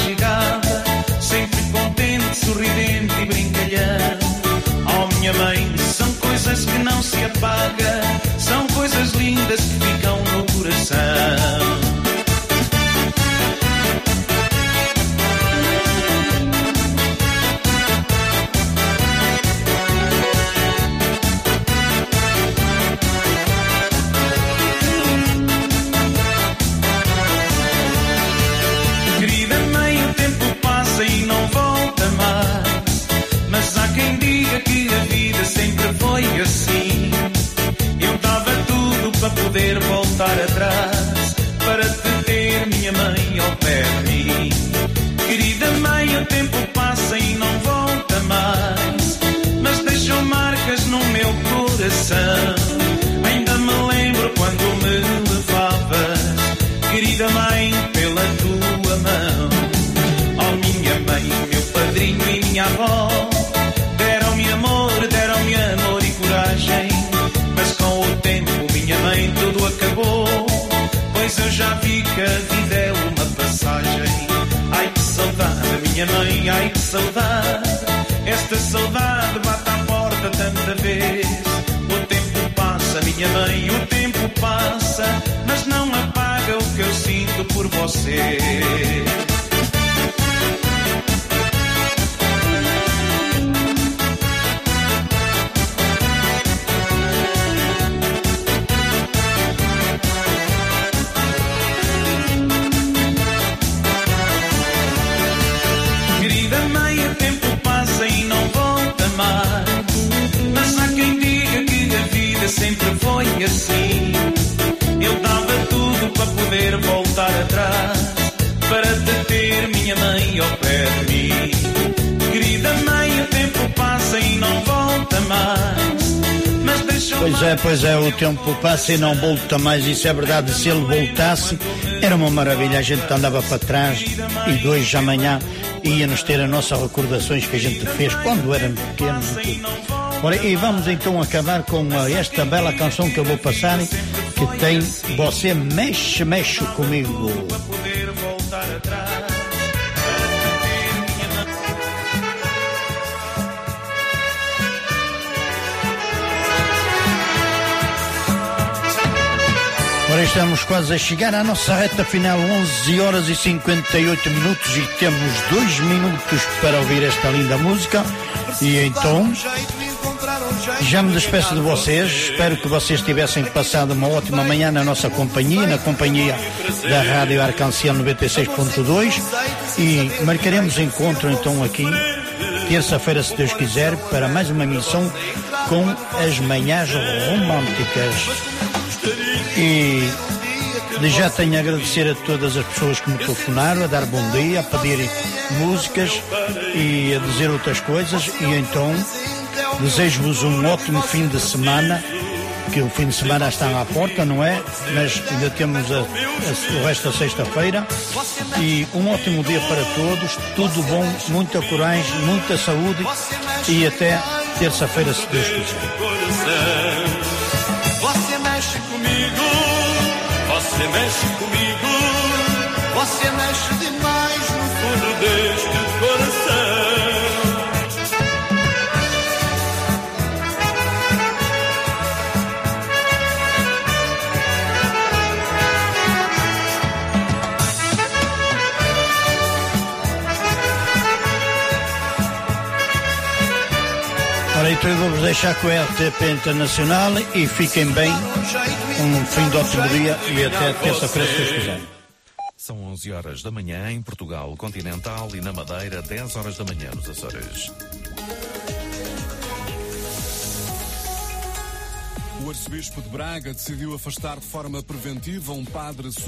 P: passa e não volta mais,
D: isso é verdade. Se ele voltasse, era uma maravilha. A gente andava para trás e de amanhã ia-nos ter as nossas recordações que a gente fez quando éramos pequenos. Ora, e vamos então acabar com ah, esta bela canção que eu vou passar, que tem Você Mexe, Mexe Comigo. Estamos quase a chegar à nossa reta final, 11 horas e 58 minutos, e temos dois minutos para ouvir esta linda música. E então, já me despeço de vocês. Espero que vocês tivessem passado uma ótima manhã na nossa companhia, na companhia da Rádio Arcanciel 96.2. E marcaremos encontro então aqui, terça-feira, se Deus quiser, para mais uma emissão com as manhãs românticas. E já tenho a agradecer a todas as pessoas que me telefonaram, a dar bom dia, a pedir músicas e a dizer outras coisas. E então desejo-vos um ótimo fim de semana, que o fim de semana está à porta, não é? Mas ainda temos a- a- o resto da sexta-feira. E um ótimo dia para todos, tudo bom, muita coragem, muita saúde e até terça-feira, se Deus quiser.
E: Você mexe comigo, você mexe demais no fundo deste coração.
D: Ora, então vou-vos deixar com a RTP Internacional e fiquem bem. Um fim de ótimo dia e até terça-feira, se Deus quiser.
Y: São 11 horas da manhã em Portugal Continental e na Madeira, 10 horas da manhã nos Açores.
Z: O arcebispo de Braga decidiu afastar de forma preventiva um padre